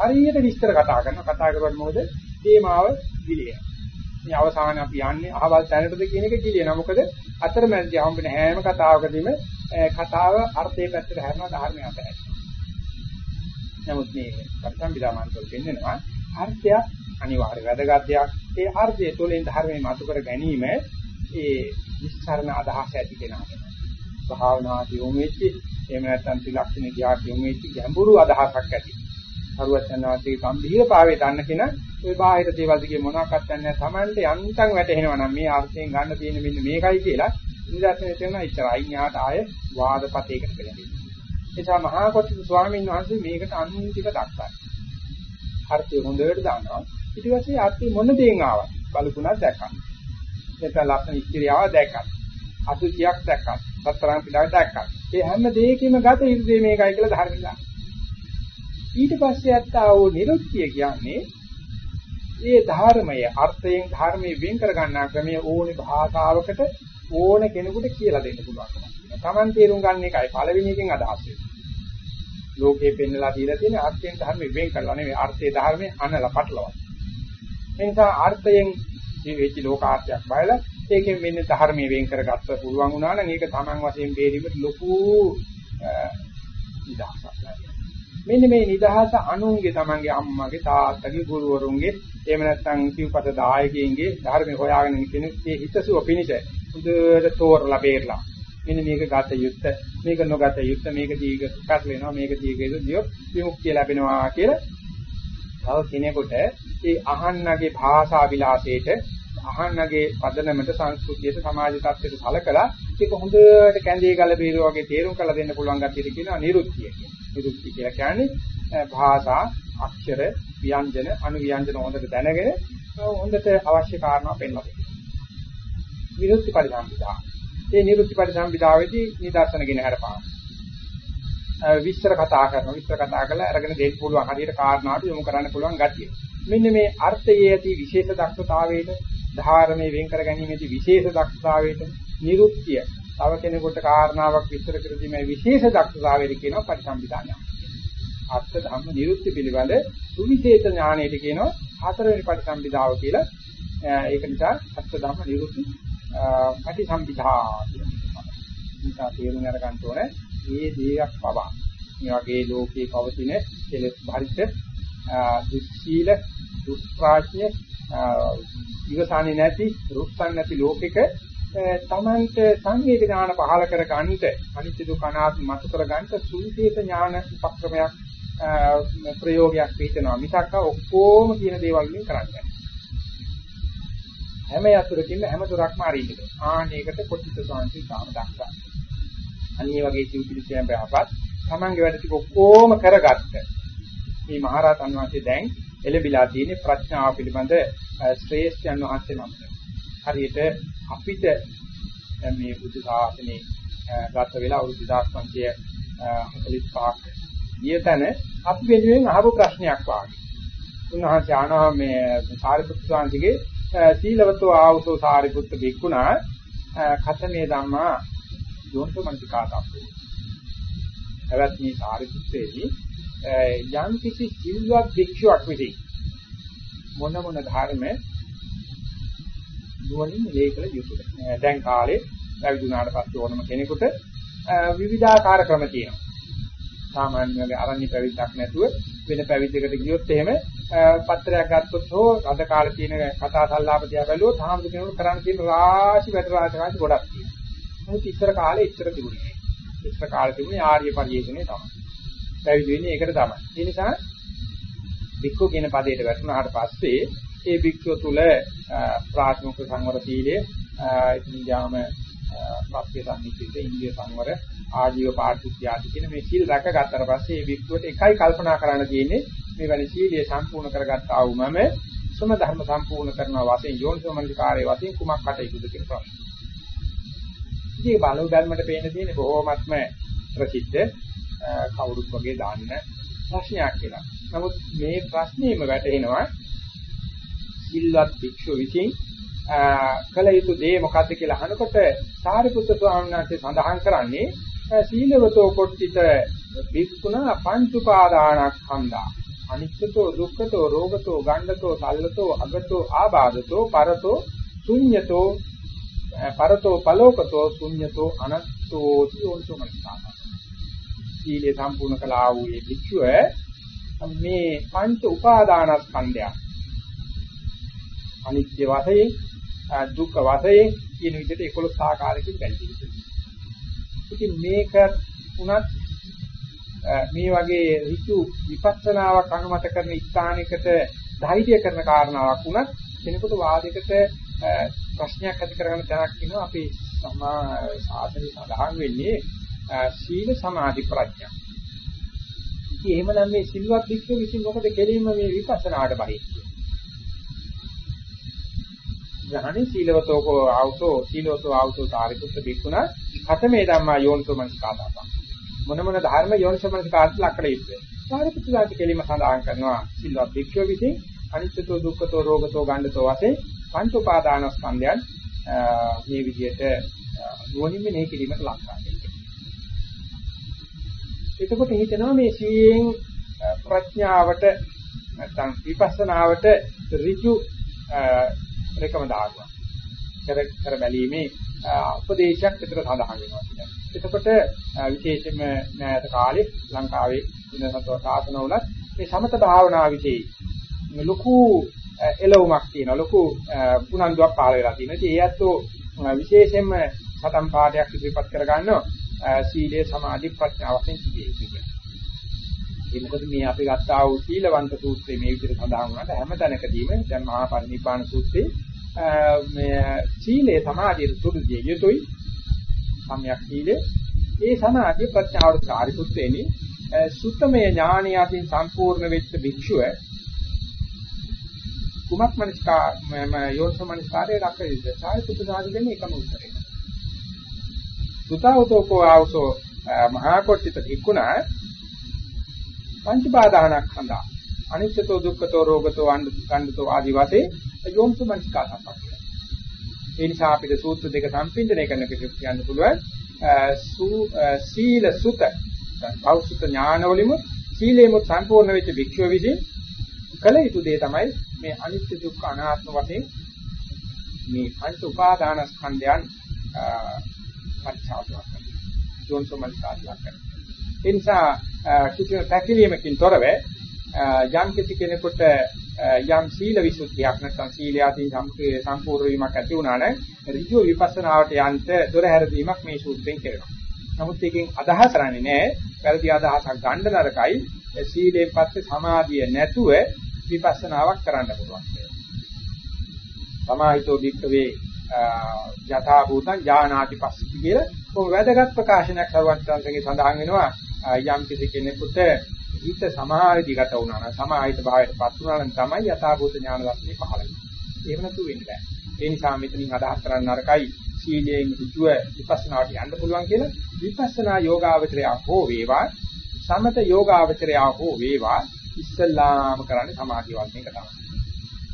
හරියට විස්තර කතා කරනවා කතා කරුවත් මොකද තේමාව පිළියෙල. මේ අවසානයේ අපි යන්නේ අහවල් තැනටද කියන එක කියනවා. මොකද අතරමැදි හම්බෙන හැම කතාවකදීම කතාව අර්ථයේ පැත්තට හැරෙනවා ධර්මය අතහැරෙනවා. නමුත් මේ පරිසම්පදාමන්තල් දෙන්නවා අර්ථය අනිවාර්ය වැදගත් දෙයක්. ඒ අර්ථය තුළින් ධර්මයේ මතු කර ගැනීම ඒ විස්තරණ අදහස ඇති කෙනාට. භාවනාදී යොමු වෙච්චි එහෙම නැත්නම් ත්‍රිලක්ෂණ ධ්‍යාන යොමු වෙච්චි ගැඹුරු අදහසක් ඇති. සරුවචනාදී ගම්භීර පාවේ දන්න කෙනා ওই බාහිර දේවල් දිගේ මොනවාක්වත් නැහැ. Tamante යන්තම් වැටෙනවා නම් මේ අර්ථයෙන් ගන්න තියෙන මෙන්න මේකයි කියලා නිදර්ශනය කරනවා ඉතරයි ඥාට ආය වාදපතේකට පෙළඹෙනවා. ඒ නිසා මහා කොටි ස්වාමීන් වහන්සේ මේකට අන්තික දක්වයි. අර්ථය හොඳට දානවා. ඊට පස්සේ අර්ථය මොන දේෙන් ආවත් බලුණා දැක්කා. නැත්නම් ලක්ෂණ ඉස්ත්‍රියාව දැක්කා. අසුචියක් දැක්කා. සතරන් පිටාව දැක්කා. ඒ හැම දෙයකින්ම ගත යුතු දේ මේකයි කියලා ධර්මලා. ඊට පස්සේ අත්තා වූ නිරුක්තිය කියන්නේ ඒ ධර්මය අර්ථයෙන් ධර්මයේ වෙන් කර ගන්නා ක්‍රමය ඕනේ භාෂාවකට ඕන කෙනෙකුට කියලා දෙන්න පුළුවන්. Taman තේරුම් ගන්න එකයි පළවෙනි එකෙන් අදහස් වෙන්නේ. ලෝකේ පෙන්නලා දීලා තියෙන අර්ථයෙන් ධර්මයෙන් වෙන් කරලා නෙවෙයි අර්ථයේ ධර්මයේ අනලා පටලවා. ඒ නිසා අර්ථයෙන් ජීවිත ලෝකාර්ථයක් බලලා ඒකෙන් වෙන්නේ ධර්මයේ වෙන් කරගත්ත පුළුවන් වුණා නම් ඒක Taman වශයෙන් බේරීමට ලොකු නිදහසක් මෙන්න මේ නිදහස අනුන්ගේ Tamanගේ අම්මගේ තාත්තගේ ගුරුවරුන්ගේ එහෙම නැත්නම් සිව්පත දායකයින්ගේ ධර්මය හොයාගෙන ඉන්න කෙනෙක් ඒ හිතසුව පිණිස හොඳට තෝරලා බේරලා. මෙන්න මේක ගත යුත්ත මේක නොගත යුත්ත මේක දීග සුඛත් වෙනවා මේක දීග දියොත් විමුක්තිය ලැබෙනවා කියලා තව කෙනෙකුට ඒ අහන්නගේ භාෂා විලාසයට අහන්නගේ පදනමට සංස්කෘතියට සමාජ තත්ත්වයට සලකලා ඒක හොඳට කැඳේ ගල බීරෝ වගේ තේරුම් කරලා දෙන්න පුළුවන් ගැතියට කියනවා නිරුක්තිය කියලා. නිරුක්ති කියලා කියන්නේ භාෂා, අක්ෂර, ව්‍යංජන, අනුව්‍යංජන හොඳට දැනගෙන හොඳට අවශ්‍ය කාරණා පෙන්වලා දෙනවා. විරුක්ති පරිසම්පදා. ඒ නිරුක්ති පරිසම්පදාවේදී නිදර්ශන ගෙන හරපාන. විස්තර කතා කරනවා. විස්තර කතා කරලා අරගෙන දෙන්න පුළුවන් හරියට කාරණාට යොමු කරන්න පුළුවන් ගතිය. මෙන්න මේ අර්ථයේ ඇති විශේෂ දක්ෂතාවයට ධාර්මයේ වෙන් කර ගැනීමේදී විශේෂ දක්ෂතාවයට නිරුක්තිය තව කෙනෙකුට කාරණාවක් විස්තර කර දීමේ විශේෂ දක්ෂතාවයට කියනවා පරිසම්පදානය. අර්ථ ධම්ම නිරුක්ති පිළිබඳ සුවිශේෂ ඥානයට කියනවා හතරවෙනි පරිසම්පදාව කියලා. ඒක නිසා අර්ථ ධම්ම නිරුක්ති පරිසම්පදා කියනවා. නිසා තේරුම් අරගන්න ඕනේ මේ දේයක් පවා. මේ වගේ ලෝකේ පවතින කෙලෙස් භරිත දුස්සීල දුෂ්ප්‍රාඥ ඉවසන්නේ නැති රුස්සන් නැති ලෝකෙක තමන්ට සංවේද ඥාන පහල කර ගන්නට අනිත්‍ය දුක අනාත්ම මත කර ගන්නට සුවිශේෂ ඥාන උපක්‍රමයක් ප්‍රයෝගයක් පිටනවා. මිසක් ඔක්කොම කියන දේවල් වලින් කරන්නේ හැම යතුරකින්ම හැම දොරක්ම අරින්නද ආනේකට කොටිත සාන්ති සාම දක්වා. අනිත් වගේ සිව්පිලිසයන් බහපත් තමන්ගේ වැඩ ටික ඔක්කොම කරගත්ත මේ මහරහතන් වහන්සේ දැන් එළඹිලා තියෙන ප්‍රඥාව පිළිබඳ ශ්‍රේෂ්ඨයන් වහන්සේ නම් හරියට අපිට මේ බුදු සාසනේ ගත වෙලා අවුරුදු 2545ක් ගියතන අපි වෙනුවෙන් අහපු ප්‍රශ්නයක් වාගේ. උන්වහන්සේ ආනවා මේ සාරිපුත්‍ර ස්වාමීන්ගේ සීලවතෝ ආවසෝ සාරිපුත්‍ර බික්කුණා කතමේ ධම්මා යොන්තු මන්තිකාතප්පෝ. එවත් මේ සාරිපුත්‍රයේදී යම් කිසි සිල්වත් භික්ෂුවක් විසින් මොන මොන ධර්ම නුවණින් ලේකල යුතුය. දැන් කාලේ පැවිදුණාට පස්සේ ඕනම කෙනෙකුට විවිධාකාර ක්‍රම තියෙනවා. සාමාන්‍යයෙන් අරණ්‍ය පැවිද්දක් නැතුව වෙන පැවිද්දකට ගියොත් එහෙම පත්‍රයක් ගත්තොත් හෝ අද කාලේ තියෙන කතා සංලාපතිය බැලුවොත් හාමුදුරු කෙනෙකුට කරන්න තියෙන රාශි වැඩ රාශි ගොඩක් තියෙනවා. මොකද ඉස්සර කාලේ ඉස්සර තිබුණේ. ඉස්සර කාලේ තිබුණේ ආර්ය පරිශ්‍රණය තමයි. පැවිදි වෙන්නේ ඒකට තමයි. ඒ නිසා වික්කෝ කියන පදයට වැටුණාට පස්සේ ඒ භික්ෂුව තුල ප්‍රාථමික සංවර සීලය ඉතින්ජාම ප්‍රත්‍ය සම්නිසිත ඉන්දිය සංවර ආජීව පාටිත්‍ය ආදී කියන මේ සීල් රැකගත්තට පස්සේ මේ භික්ෂුවට එකයි කල්පනා කරන්න තියෙන්නේ මේ වැනි සීලය සම්පූර්ණ කරගත්තා වූ මම සම ධර්ම සම්පූර්ණ කරනවා වශයෙන් යෝනිසෝමනිකාරයේ වශයෙන් කුමක් කටයුතුද කියන ප්‍රශ්න. ඉතින් බලව බැලමට පේන තියෙන්නේ බොහෝමත්ම ප්‍රසිද්ධ කවුරුත් වගේ දාන්න ප්‍රශ්නයක් කියලා. නමුත් මේ ප්‍රශ්නේම වැටෙනවා සිල්වත් භික්ෂුව විසින් කළ යුතු දේ මොකද්ද කියලා අහනකොට සාරිපුත්‍ර ස්වාමීන් වහන්සේ සඳහන් කරන්නේ සීලවතෝ කොට්ටිත භික්ඛුණ පංච උපාදානස්කන්ධා අනිත්‍යතෝ දුක්ඛතෝ රෝගතෝ ගණ්ඩතෝ සල්ලතෝ අගතෝ ආබාධතෝ පරතෝ ශුඤ්‍යතෝ පරතෝ පලෝකතෝ ශුඤ්‍යතෝ අනත්තෝ යෝනිසෝ මනසාන සීලේ සම්පූර්ණ කළා වූ මේ භික්ෂුව මේ පංච උපාදානස්කන්ධය. අනිත්‍ය වශයෙන් දුක්ඛ වශයෙන් කියන විදිහට 11 ආකාරයකින් බැලී ඉතින් මේක උනත් මේ වගේ ඍතු විපස්සනාවක් අනුමත කරන ස්ථානයකට ධෛර්ය කරන කාරණාවක් උනත් කෙනෙකුට වාදයකට ප්‍රශ්නයක් ඇති කරගන්න තැනක් ඉන්නවා අපි සමා සාසනය සඳහන් වෙන්නේ සීල සමාධි ප්‍රඥා. ඉතින් එහෙමනම් මේ සිල්වත් වික්ෂු විසින් මොකද කෙලින්ම මේ විපස්සනාට බහින්නේ? ගහනේ සීලවතෝකෝ ආවුතෝ සීලවතෝ ආවුතෝ සාරිපුත්ත බික්කුණා කතමේ ධම්මා යෝනිසෝ මනස්කාදාපා මොන මොන ධර්ම යෝනිසෝ මනස්කාදාට ලක්කඩ යුත්තේ සාරිපුත්ත දාති කෙලිම සඳහන් කරනවා සිල්වත් භික්ෂුව විසින් අනිත්‍යතෝ දුක්ඛතෝ රෝගතෝ ගණ්ඩතෝ වශයෙන් පංච උපාදානස්කන්ධයන් මේ විදිහට නුවණින් මේ කිරීමට ලක් කරනවා එතකොට හිතනවා මේ සීයෙන් ප්‍රඥාවට නැත්නම් විපස්සනාවට ඍජු රෙකම දානවා. කර කර බැලීමේ උපදේශයක් විතර සඳහන් වෙනවා කියන්නේ. එතකොට විශේෂයෙන්ම ඥාත කාලේ ලංකාවේ ඉන්නසතෝ සාසනවල මේ සමත භාවනා විශේෂ ලොකු එළවුමක් තියෙනවා ලොකු පුනන්දුවක් පහළ වෙලා තියෙනවා. ඉතින් ඒ ඇත්තෝ විශේෂයෙන්ම සතම් පාඩයක් ඉදිරිපත් කර ගන්නවා සීලේ සමාධි ප්‍රඥා වශයෙන් තිබේ. ඒ මොකද මේ අපි ගත්තා වූ සීලවන්ත සූත්‍රයේ මේ විදිහට සඳහන් වුණාට හැම තැනකදීම දැන් මහා පරිනිබ්බාන සූත්‍රයේ මේ සීලේ සමාධියට තුරු දිය යුතුයි. සම්‍යක් සීලේ ඒ සමාධි ප්‍රඥාවට කාරිකුත් වෙන්නේ සුත්තමය ඥානිය අතින් සම්පූර්ණ වෙච්ච භික්ෂුව කුමක් මනස්කා මම යෝනිසමනස්කාරයේ රැකෙයිද සාහිත්‍ය සාධකෙන්නේ එකම උත්තරේ සුතාවතෝකෝ ආවසෝ මහා කොට්ටිත භික්ඛුනා පංච පාදානක් හඳා අනිත්‍යතෝ දුක්ඛතෝ රෝගතෝ අණ්ඩතෝ ආදි වශයෙන් යෝනිසමනස්කා සම්පක්ඛය ඒ නිසා අපිට සූත්‍ර දෙක සම්පින්දනය කරන කෙනෙක් කියන්න පුළුවන්. සීල සුත බෞද්ධ ඥානවලිමු සීලෙමුත් සම්පූර්ණ වෙච්ච භික්ෂුව විසින් කළ යුතු දේ තමයි මේ අනිත්‍ය දුක්ඛ අනාත්ම වශයෙන් මේ පංච උපාදාන ස්කන්ධයන් පරිචාලනය කරනවා. යෝනිසෝමනස්කාරය කරනවා. ඒ නිසා කිසිම පැකිලීමකින් තොරව යම් කිසි කෙනෙකුට යම් සීල විසුද්ධියක් නැත්නම් සීලයාදී සම්පූර්ණ වීමක් ඇති වුණා නම් ඍජු විපස්සනාවට යන්න දොර හැරදීමක් මේ සූත්‍රයෙන් කරනවා. නමුත් එකෙන් අදහස් කරන්නේ නැහැ වැරදි අදහසක් ගන්න නරකයි සීලයෙන් පස්සේ සමාධිය නැතුව විපස්සනාවක් කරන්න පුළුවන් කියලා. සමාහිතෝ වික්කවේ යථා භූතං ඥානාති පස්සිති කියලා කොහොම වැදගත් ප්‍රකාශනයක් සරුවත්සංසගේ සඳහන් වෙනවා යම් කිසි කෙනෙකුට හිත සමාහිතගත වුණා නම් සමාහිත භාවයටපත් වුණා නම් තමයි යථා භූත ඥාන ලක්ෂණය පහළ වෙන්නේ. එහෙම නැතු වෙන්නේ නැහැ. ඒ නිසා මෙතනින් අදහස් කරන්න අරකයි සීලයෙන් ඍජුව විපස්සනාවට යන්න පුළුවන් කියලා විපස්සනා යෝගාවචරය හෝ වේවා සමත යෝගාවචරය හෝ වේවා ඉස්සල්ලාම කරන්නේ සමාධිය වශයෙන් තමයි.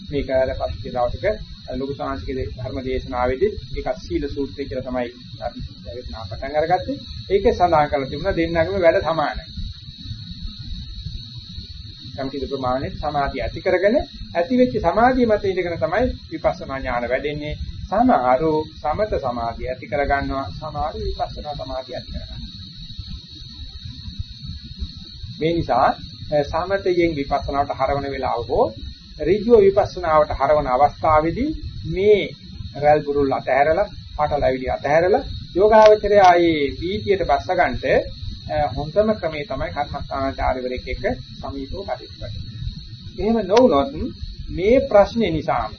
මේක පස්සේ දවසක ලොකු සාංශිකේ ධර්ම දේශනාවේදී ඒකත් සීල සූත්‍රය කියලා තමයි අපි දේශනා පටන් අරගත්තේ. ඒකේ සඳහන් කරලා තිබුණා දෙන්නගම වැඩ සමානයි. යම් කිසි ප්‍රමාණයට සමාධිය ඇති කරගෙන ඇති වෙච්ච සමාධිය මත ඉඳගෙන තමයි විපස්සනා ඥාන වැඩෙන්නේ. සමහරු සමත සමාධිය ඇති කරගන්නවා සමහරු විපස්සනා සමාධිය ඇති කරගන්නවා. මේ නිසා සමතයෙන් විපස්සනාවට හරවන වෙලාව හෝ ඍජුව විපස්සනාවට හරවන අවස්ථාවේදී මේ රැල් බුරුල් අතහැරලා පාටලවිලි අතහැරලා යෝගාවචරය ආයේ වීතියට බස්ස ගන්නට හොඳම ක්‍රමේ තමයි කර්මස්ථානාචාර්යවරයෙක් එක්ක සමීපව කටයුතු කරන්නේ. එහෙම නොවුනොත් මේ ප්‍රශ්නේ නිසාම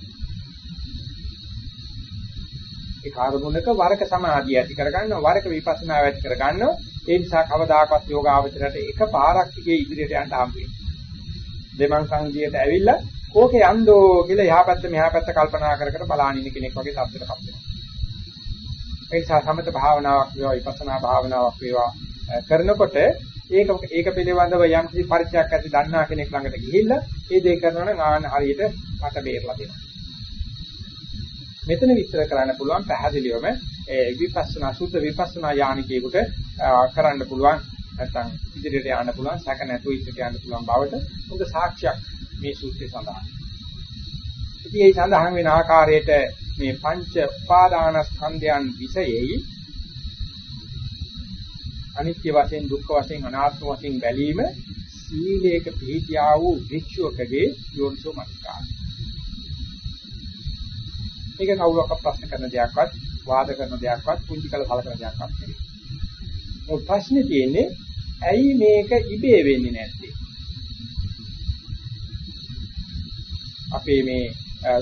ඒ කාර්මුණක වරක සමාධිය ඇති කරගන්නවා වරක විපස්සනා ඇති කරගන්නවා ඒ නිසා කවදාකවත් යෝගාවචරයට එක පාරක් දිගේ ඉදිරියට යන්න හම්බෙන්නේ. දෙමන් සංගියට ඇවිල්ලා කෝකේ යන්දෝ කියලා එහා පැත්ත මෙහා පැත්ත කල්පනා කර කර බලාගෙන ඉන්න කෙනෙක් වගේ තත්ත්වයකට පත් වෙනවා. ඒ නිසා සමත භාවනාවක් වේවා විපස්සනා භාවනාවක් වේවා කරනකොට ඒක ඒක පිළිබඳව යම් කිසි පරිචයක් ඇති දන්නා කෙනෙක් ළඟට ගිහිල්ලා ඒ දේ කරනවා නම් ආන හරියට මට බේරලා දෙනවා. මෙතන විස්තර කරන්න පුළුවන් පැහැදිලිවම ඒ විපස්සනා සුද්ධ විපස්සනා යානිකේකට කරන්න පුළුවන් නැත්නම් ඉදිරියට යන්න පුළුවන් සැක නැතුව ඉස්සරට යන්න පුළුවන් බවට උද සාක්ෂියක් මේ සූත්‍රයේ සඳහන්. ඉතින් මේ සඳහන් වෙන ආකාරයට මේ පංච උපාදානස්කන්ධයන් විෂයෙහි අනිත්‍ය වශයෙන් දුක්ඛ වශයෙන් අනාත්ම වශයෙන් බැලීම සීලයක පිළිපියා වූ භික්ෂුවකගේ යෝනිසෝ මනසකාරය. මේක කවුරක්වත් ප්‍රශ්න කරන දෙයක්වත් වාද කරන දෙයක්වත් කුංචි කළ සලකන දෙයක්වත් නෙවෙයි. ඔය ප්‍රශ්නේ තියෙන්නේ ඇයි මේක ඉබේ වෙන්නේ නැත්තේ? අපේ මේ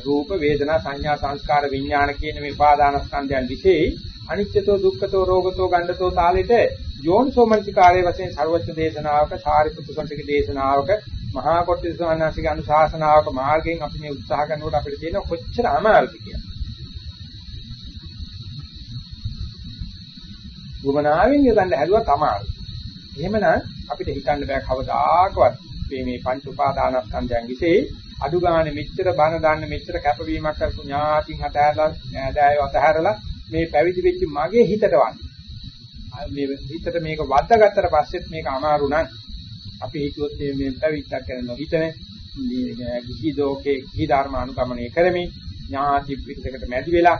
රූප වේදනා සංඥා සංස්කාර විඥාන කියන මේ පාදානස්කන්ධයන් විශේෂයි අනිත්‍යතෝ දුක්ඛතෝ රෝගතෝ ගණ්ඩතෝ තාලෙට යෝනිසෝමනසිකාරයේ වශයෙන් ਸਰවඥ දේශනාවක සාරිපුත්තු සන්තක දේශනාවක මහා කොට්ටිස සවන්නාසික අනුශාසනාවක මාර්ගයෙන් අපි මේ උත්සාහ කරනකොට අපිට තියෙන කොච්චර අමාරුද කියලා. වමනාවෙන් යදන්න හැදුවත් අමාරුයි. එහෙමනම් අපිට හිතන්න බෑ කවදාකවත් මේ මේ පංච උපාදානස්කන්ධයන් විසේ අඩු ගානේ මෙච්චර බන දාන්න මෙච්චර කැපවීමක් කරපු ඥාතින් අතහැරලා නෑදෑයෝ අතහැරලා මේ පැවිදි වෙච්ච මගේ හිතට වන්නේ. මේ හිතට මේක වද්දාගත්තට පස්සෙත් මේක අමාරු නම් අපි හිතුවොත් මේ පැවිද්දක් කරන හිතනේ කිසි දෝකේ කිසි ධර්ම අනුගමනය කරමින් ඥාති පිටකට මැදි වෙලා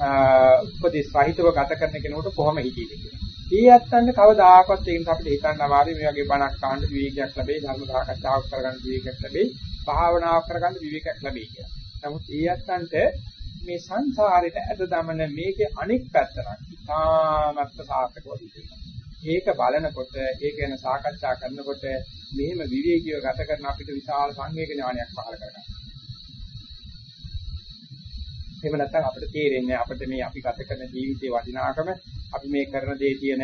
උපදේශ සහිතව ගත කරන කෙනෙකුට කොහොම හිතීද කියලා. ඒ අත්තන්ට කවදාකවත් ඒකට අපිට හිතන්න අමාරුයි මේ වගේ බණක් අහන්න විවේකයක් ලැබෙයි ධර්ම සාකච්ඡාවක් කරගන්න විවේකයක් ලැබෙයි භාවනාවක් කරගන්න විවේකයක් ලැබෙයි කියලා. නමුත් ඒ අත්තන්ට මේ සංසාරෙට ඇද දමන මේකේ අනෙක් පැත්තක් ඉතාමත් සාර්ථකව ඒක බලනකොට ඒක ගැන සාකච්ඡා කරනකොට මෙහෙම විවේකීව ගත කරන අපිට විශාල සංවේග ඥානයක් පහළ කරගන්නවා. එහෙම නැත්නම් අපිට තේරෙන්නේ අපිට මේ අපි ගත කරන ජීවිතයේ වටිනාකම අපි මේ කරන දේ තියෙන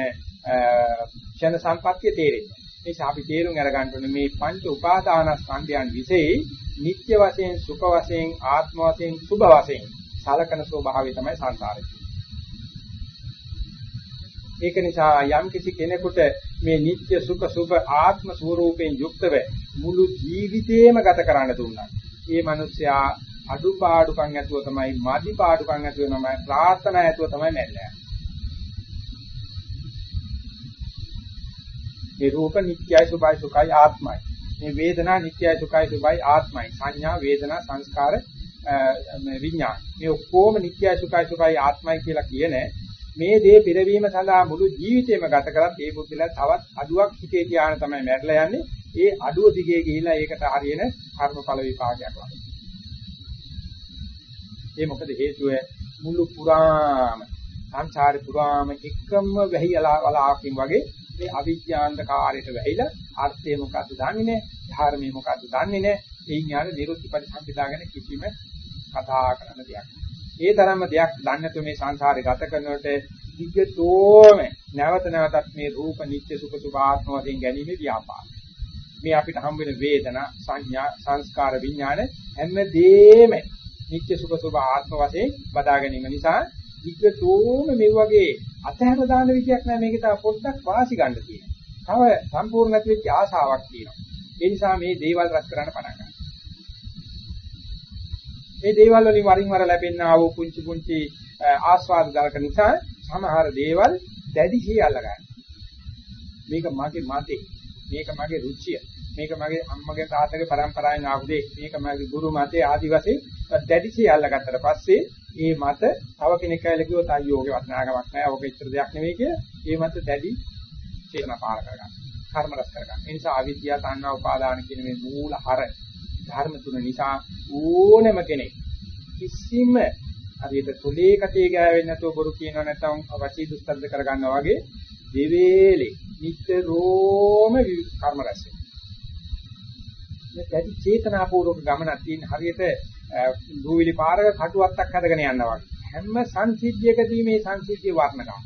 ක්ෂණ සම්පත්තිය තේරෙන්නේ. ඒ නිසා අපි තේරුම් අරගන්න ඕනේ මේ පංච උපාදානස්කන්ධයන් විශේෂයි නිත්‍ය වශයෙන් සුඛ වශයෙන් ආත්ම වශයෙන් සුභ වශයෙන් සලකන ස්වභාවය තමයි සංසාරේ. ඒක නිසා යම් කිසි කෙනෙකුට මේ නිත්‍ය සුඛ සුභ ආත්ම ස්වરૂපයෙන් යුක්තව මුළු ජීවිතේම ගත කරන්න දුන්නා. ඒ මිනිස්යා අඩුපාඩුකම් ඇතුව තමයි මදිපාඩුකම් ඇතුව තමයි ප්‍රාර්ථනා ඇතුව තමයි මැරෙන්නේ. මේ රූප නිට්ටයයි සුභයි සුඛයි ආත්මයි. මේ වේදනා නිට්ටයයි සුඛයි සුභයි ආත්මයි. සංඥා වේදනා සංස්කාර විඥාන. මේ ඔක්කොම නිට්ටයයි සුඛයි සුභයි ආත්මයි කියලා කියන මේ දේ පිරවීම සඳහා මුළු ජීවිතේම ගත කරත් ඒ පුද්ගලයා තවත් අඩුවක් හිතේ තියාගෙන තමයි මැරලා යන්නේ. ඒ අඩුව දිගේ ගිහිලා ඒකට හරියන කර්මඵල විපාකයක් ලබනවා. ඒ මොකද හේතුව? මුළු පුරාම සංසාරේ පුරාම එකම වැහි වලාකින් වගේ මේ අවිද්‍යාන්තකාරයට වැහිලා අර්ථය මොකද්ද දන්නේ නැහැ ධර්මය මොකද්ද දන්නේ නැහැ ඒ ඥාන නිරුක්ති පරිසම්පදා ගැන කිසිම කතා කරන්න දෙයක් ඒ තරම්ම දෙයක් දන්නේ නැතුව මේ සංසාරේ ගත කරනකොට විද්‍යතෝම නැවත නැවතත් මේ රූප නිත්‍ය සුඛ සුභ ආත්ම වශයෙන් ගැනීම ව්‍යාපාරය. මේ අපිට හම් වෙන වේදනා සංඥා සංස්කාර විඥාන හැමදේම නිත්‍ය සුඛ සුභ ආත්ම වශයෙන් බදා ගැනීම නිසා විද්‍යතෝම මේ වගේ අතහැර දාන විදියක් නෑ මේක තව පොඩ්ඩක් වාසි ගන්න තියෙනවා. තව සම්පූර්ණ නැති වෙච්ච ආසාවක් තියෙනවා. ඒ නිසා මේ දේවල් රැස් කරන්න පටන් ගන්නවා. මේ දේවල් වලින් වරින් වර ලැබෙනා වූ පුංචි පුංචි ආස්වාද දරක නිසා සමහර දේවල් දැඩිශී අල්ලගන්න. මේක මගේ මතේ. මේක මගේ රුචිය. මේක මගේ අම්මගේ තාත්තගේ පරම්පරාවෙන් ආපු දෙයක්. මේක මගේ ගුරු මතේ ආදි වශයෙන් දැඩිශී අල්ලගත්තට පස්සේ ඒ මත තව කෙනෙක් කියලා කිව්වොත් අයියෝ ඔගේ වටිනාකමක් නැහැ. ඔක ඉච්චර දෙයක් නෙවෙයි කියලා. ඒ මත දැඩි චේතනා පාල කරගන්න. කර්ම රැස් කරගන්න. ඒ නිසා අවිද්‍යාව තණ්හා උපාදාන කියන මේ මූල හර ධර්ම තුන නිසා ඕනම කෙනෙක් කිසිම හරියට තොලේ කටේ ගෑවෙන්නේ නැතුව බොරු කියනවා නැත්නම් වචී දුස්තරද කරගන්නවා වගේ දෙවේලේ නිතරම කර්ම රැස් වෙනවා. මේ දැඩි චේතනාපූර්වක ගමනක් තියෙන හරියට දූවිලි පාරක කටුවත්තක් හදගෙන යනවා වගේ. හැම සංසිද්ධියකදී මේ සංසිද්ධිය වර්ණනවා.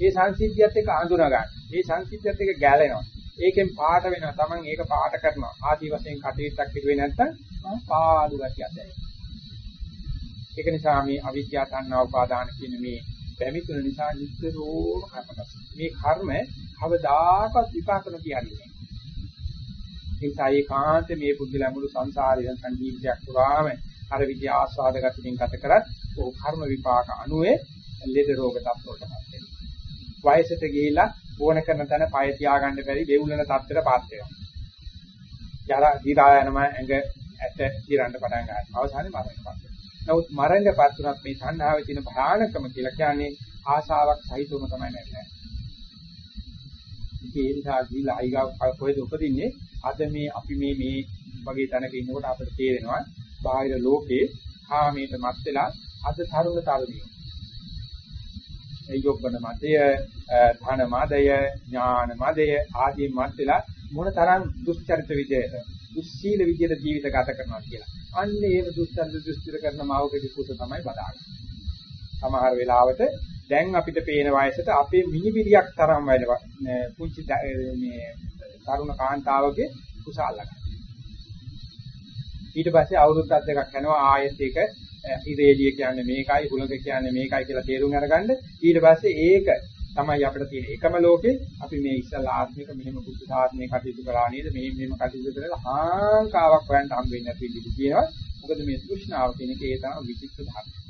ඒ සංසිද්ධියත් එක්ක අඳුන ගන්න. ඒ සංසිද්ධියත් එක්ක ගැලෙනවා. ඒකෙන් පාට වෙනවා. Taman ඒක පාට කරනවා. ආදි වශයෙන් කටයුත්තක් පිළිවෙ නැත්තම් පාඩු ගැටියක් දැනෙනවා. ඒක නිසා මේ අවිද්‍යාව තණ්හා උපාදාන කියන මේ පැමිතුන නිසා නිතරම කර්මකස්. මේ කර්ම කවදාකවත් විපාක නොකියන්නේ. නිසා ඒකාන්ත මේ පුදුලා මුළු සංසාරයෙන් සංජීවිතයක් පුරාම අර විදිහ ආස්වාද ගතියෙන් ගත කරත් ਉਹ කර්ම විපාක අනුවේ ලෙඩ රෝග තත්ත්වයටපත් වෙනවා. වයසට ගිහිලා ඕන කරන තැන පය තියාගන්න බැරි වේවුලන තත්ත්වයටපත් වෙනවා. ජරා දිරා යනම ඇඟ ඇට දිරන්න පටන් ගන්නවා. අවසානයේ මරණයටපත් වෙනවා. නමුත් මරණයටපත් වුණත් මේ සංහාවේ තියෙන භයානකම කියලා කියන්නේ ආශාවක් සහිතවම තමයි නැන්නේ. ඒ නිසා ගිහිලා අයිගා කොහෙද උපදින්නේ අද මේ අපි මේ මේ වගේ තැනක ඉන්නකොට අපිට තේරෙනවා බාහිර ලෝකේ කාමයට මත් වෙලා අද තරුණ තරුණියෝ ඒ යොබ්බන මතය ධන මදය ඥාන මදය ආදී මත් වෙලා මොන තරම් දුස්චරිත විදියට දුස්සීල විදියට ජීවිත ගත කරනවා කියලා. අන්න ඒව දුස්චරිත දුස්චරිත කරන මාවකදී කුස තමයි බදාගන්නේ. සමහර වෙලාවට දැන් අපිට පේන වයසට අපේ මිනිබිරියක් තරම් වැඩ පුංචි මේ තරුණ කාන්තාවගේ කුසාල ගන්න. ඊට පස්සේ අවුරුද්දක් දෙකක් යනවා ආයෙත් ඒක ඉරේලිය කියන්නේ මේකයි හුලඟ කියන්නේ මේකයි කියලා තේරුම් අරගන්න. ඊට පස්සේ ඒක තමයි අපිට තියෙන එකම ලෝකේ අපි මේ ඉස්සලා ආත්මික මෙහෙම බුද්ධ සාධනේ කටයුතු කරා නේද? මෙහෙම මෙහෙම කටයුතු කරලා හාංකාවක් හොයන්න හම් වෙන්නේ නැති විදිහට කියනවා. මොකද මේ තෘෂ්ණාව කියන එක ඒ තරම් විචිත්‍ර ධර්ම.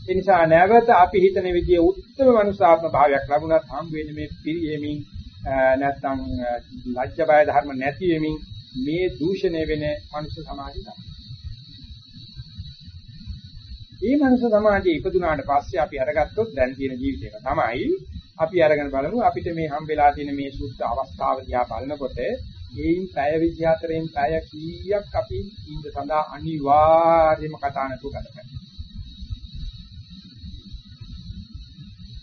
ඒ නිසා නැවත අපි හිතන විදිහේ උත්තර මනුසාත්ම භාවයක් ලැබුණත් හම් වෙන්නේ මේ පිරියෙමින් නැත්නම් ලැජ්ජ බය ධර්ම නැති වෙමින් මේ දූෂණය වෙන මනුෂ්‍ය සමාජය තමයි. මේ මනුෂ්‍ය සමාජයේ ඉපදුනාට පස්සේ අපි අරගත්තොත් දැන් තියෙන ජීවිතේක තමයි අපි අරගෙන බලමු අපිට මේ හම්බෙලා තියෙන මේ සුද්ධ අවස්ථාව දිහා බලනකොට ඒයින් පැය 24න් පැය කීයක් අපි ඉන්න සඳහා අනිවාර්යයෙන්ම කතා නැතුව ගත කරනවා.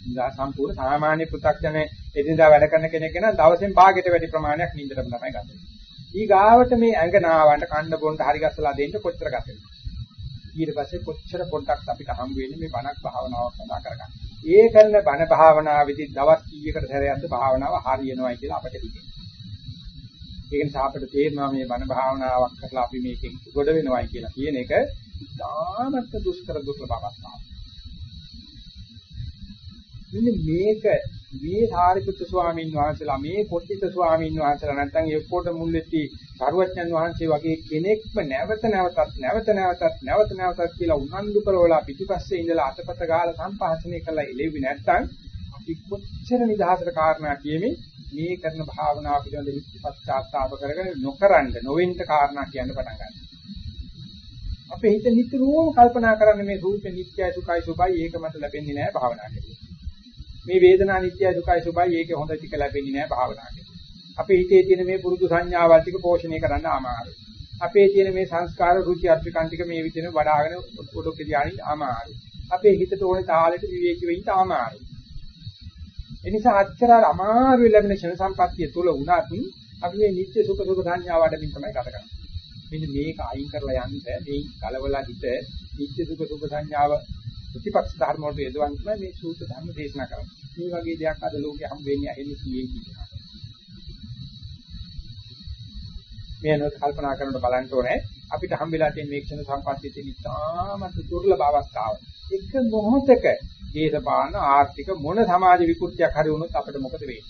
සම්පූර්ණ සාමාන්‍ය පෘථග්ජන එදිනදා වැඩ කරන කෙනෙක් ගැන දවසෙන් භාගයට වැඩි ප්‍රමාණයක් නිින්දටම තමයි ගත වෙන්නේ. ඊ ගාවට මේ ඇඟ නාවන්ට කන්න බොන්න හරි ගස්සලා දෙන්න කොච්චර ගත වෙනවද? ඊට පස්සේ කොච්චර පොඩ්ඩක් අපිට හම් වෙන්නේ මේ බණක් භාවනාවක් සඳහා කරගන්න. ඒ කරන බණ භාවනාවේදී දවස් කීයකට සැරයක්ද භාවනාව හරියනවයි කියලා අපිට හිතෙනවා. ඒක නිසා අපිට තේරෙනවා මේ බණ භාවනාවක් කරලා අපි මේකෙන් ගොඩ වෙනවයි කියලා කියන එක ඉතාමත් දුෂ්කර දුර්ලභ අවස්ථාවක්. මෙන්න මේක මේ සාරිපුත්‍ර ස්වාමීන් වහන්සේලා මේ කොට්ටිත ස්වාමීන් වහන්සේලා නැත්නම් එක්කොට මුල් වෙtti සරුවච්චන් වහන්සේ වගේ කෙනෙක්ම නැවත නැවතත් නැවත නැවතත් නැවත නැවතත් කියලා උනන්දු කරවලා පිටිපස්සේ ඉඳලා අතපත ගාලා සම්පාසනය කරලා එළෙවි නැත්නම් අපි කොච්චර නිදහසට කාරණා කියමින් මේ කරන භාවනාව පිළිබඳ විපස්සාත්තාප කරගෙන නොකරන්න නොවෙන්න කාරණා කියන්න පටන් ගන්නවා. අපේ හිත නිතරම කල්පනා කරන්නේ මේ රූපේ නිත්‍යයි සුඛයි සුභයි ඒක මත ලැබෙන්නේ නැහැ භාවනා කරලා. මේ වේදනා නිත්‍යයි සුඛයි සුභයි ඒක හොඳ ටික ලැබෙන්නේ නැහැ භාවනා කරලා. අපේ හිතේ තියෙන මේ පුරුදු සංඥාවල් ටික පෝෂණය කරන්න අමාරුයි. අපේ තියෙන මේ සංස්කාර රුචි අර්ථකම් ටික මේ විදිහට වඩ아가න ඔඩොක්ක ධානyi අමාරුයි. අපේ හිතට ඕනේ තාලෙට විවේකී වෙන්න අමාරුයි. ඒ නිසා අච්චර අමාරු ලැබෙන ක්ෂණ සම්පත්තිය තුල වුණත් අපි මේ නිත්‍ය සුඛ සුඛ සංඥා වඩමින් තමයි ගත කරන්නේ. මෙන්න මේක අයින් කරලා යන්න මේ කලවලා හිත නිත්‍ය සුඛ සුඛ සංඥාව ප්‍රතිපක්ෂ ධර්ම වලට යොදවන්න තමයි මේ සූත්‍ර ධර්ම දේශනා කරන්නේ. මේ වගේ දෙයක් අද ලෝකේ හම් වෙන්නේ ඇහෙන්නේ කීයේ කියනවා. මේ අනුව කල්පනා කරනකොට බලන්න ඕනේ අපිට හම්බෙලා තියෙන මේ ක්ෂණ සම්පත්තියේ තියෙන ඉතාමත් දුර්ලභ අවස්ථාව. එක මොහොතක දේශපාලන ආර්ථික මොන සමාජ විකෘතියක් හරි වුණොත් අපිට මොකද වෙන්නේ?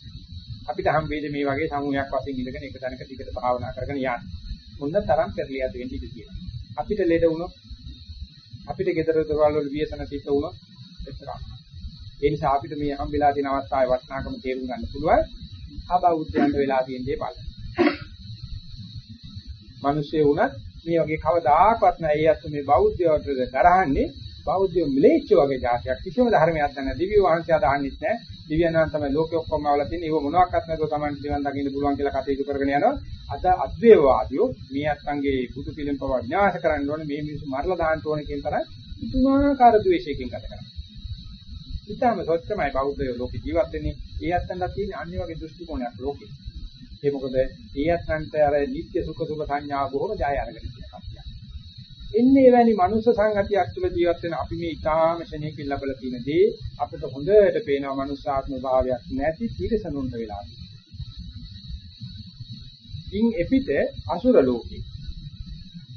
අපිට හම්බෙන්නේ මේ වගේ සමූහයක් වශයෙන් ඉඳගෙන එක තැනක ටිකට භාවනා කරගෙන යන්න. මොන තරම් පෙරලියද වෙන්නේ කියලා. අපිට ලෙඩ වුණොත් අපිට gedara දොරවල් වල වියසන තිත වුණොත් එතරම්. ඒ නිසා අපිට මේ හම්බෙලා තියෙන අවස්ථාවේ වටිනාකම තේරුම් ගන්න පුළුවන්. ආබෞද්ධයන්ට වෙලා තියෙන දේ බලන්න. මිනිස්සේ වුණත් මේ වගේ කවදාකවත් නෑ ඒ අත් මේ බෞද්ධයවට කරහන්නේ බෞද්ධ මිලේච්ච වගේ જાතියක් කිසිම ධර්මයක් නැහැ දිව්‍ය වහන්සේ අදහන්නෙත් නෑ දිව්‍යනාන් තමයි ලෝකෙ ඔක්කොම අවලා තියෙන්නේ ඒව මොනවාක්වත් නැතුව තමයි දිවන් දකින්න පුළුවන් කියලා කටයුතු කරගෙන යනවා. අද අද්වේවවාදියෝ මේ අත්ංගේ බුදු පිළිම පව විනාශ කරන්න ඕනේ. මේ මිනිස්සු මරලා දාන්න ඕනේ කියන තරම් පුදුමාකාර ද්වේෂයකින් ගත කරනවා. ඉතාලම සත්‍යමයි බෞද්ධයෝ ලෝකේ ජීවත් වෙන්නේ. ඒ අත්ංගට තියෙන අන්‍ය වගේ දෘෂ්ටි කෝණයක් ලෝකේ. ඒ මොකද? ඒ අත්ංගට අර නිත්‍ය සුඛ සුඛ සංඥා බොහොම ජය අරගෙන තියෙනවා. එන්නේ එවැනි මනුෂ්‍ය සංගතියක් තුළ ජීවත් වෙන අපි මේ ඊටාම ශනේකින් ලැබලා තියෙන දේ අපිට හොඳට පේනවා මනුෂ්‍යාත්ම භාවයක් නැති තිරසනුන්ට වෙලා ඉන් එපිට අසුර ලෝකේ.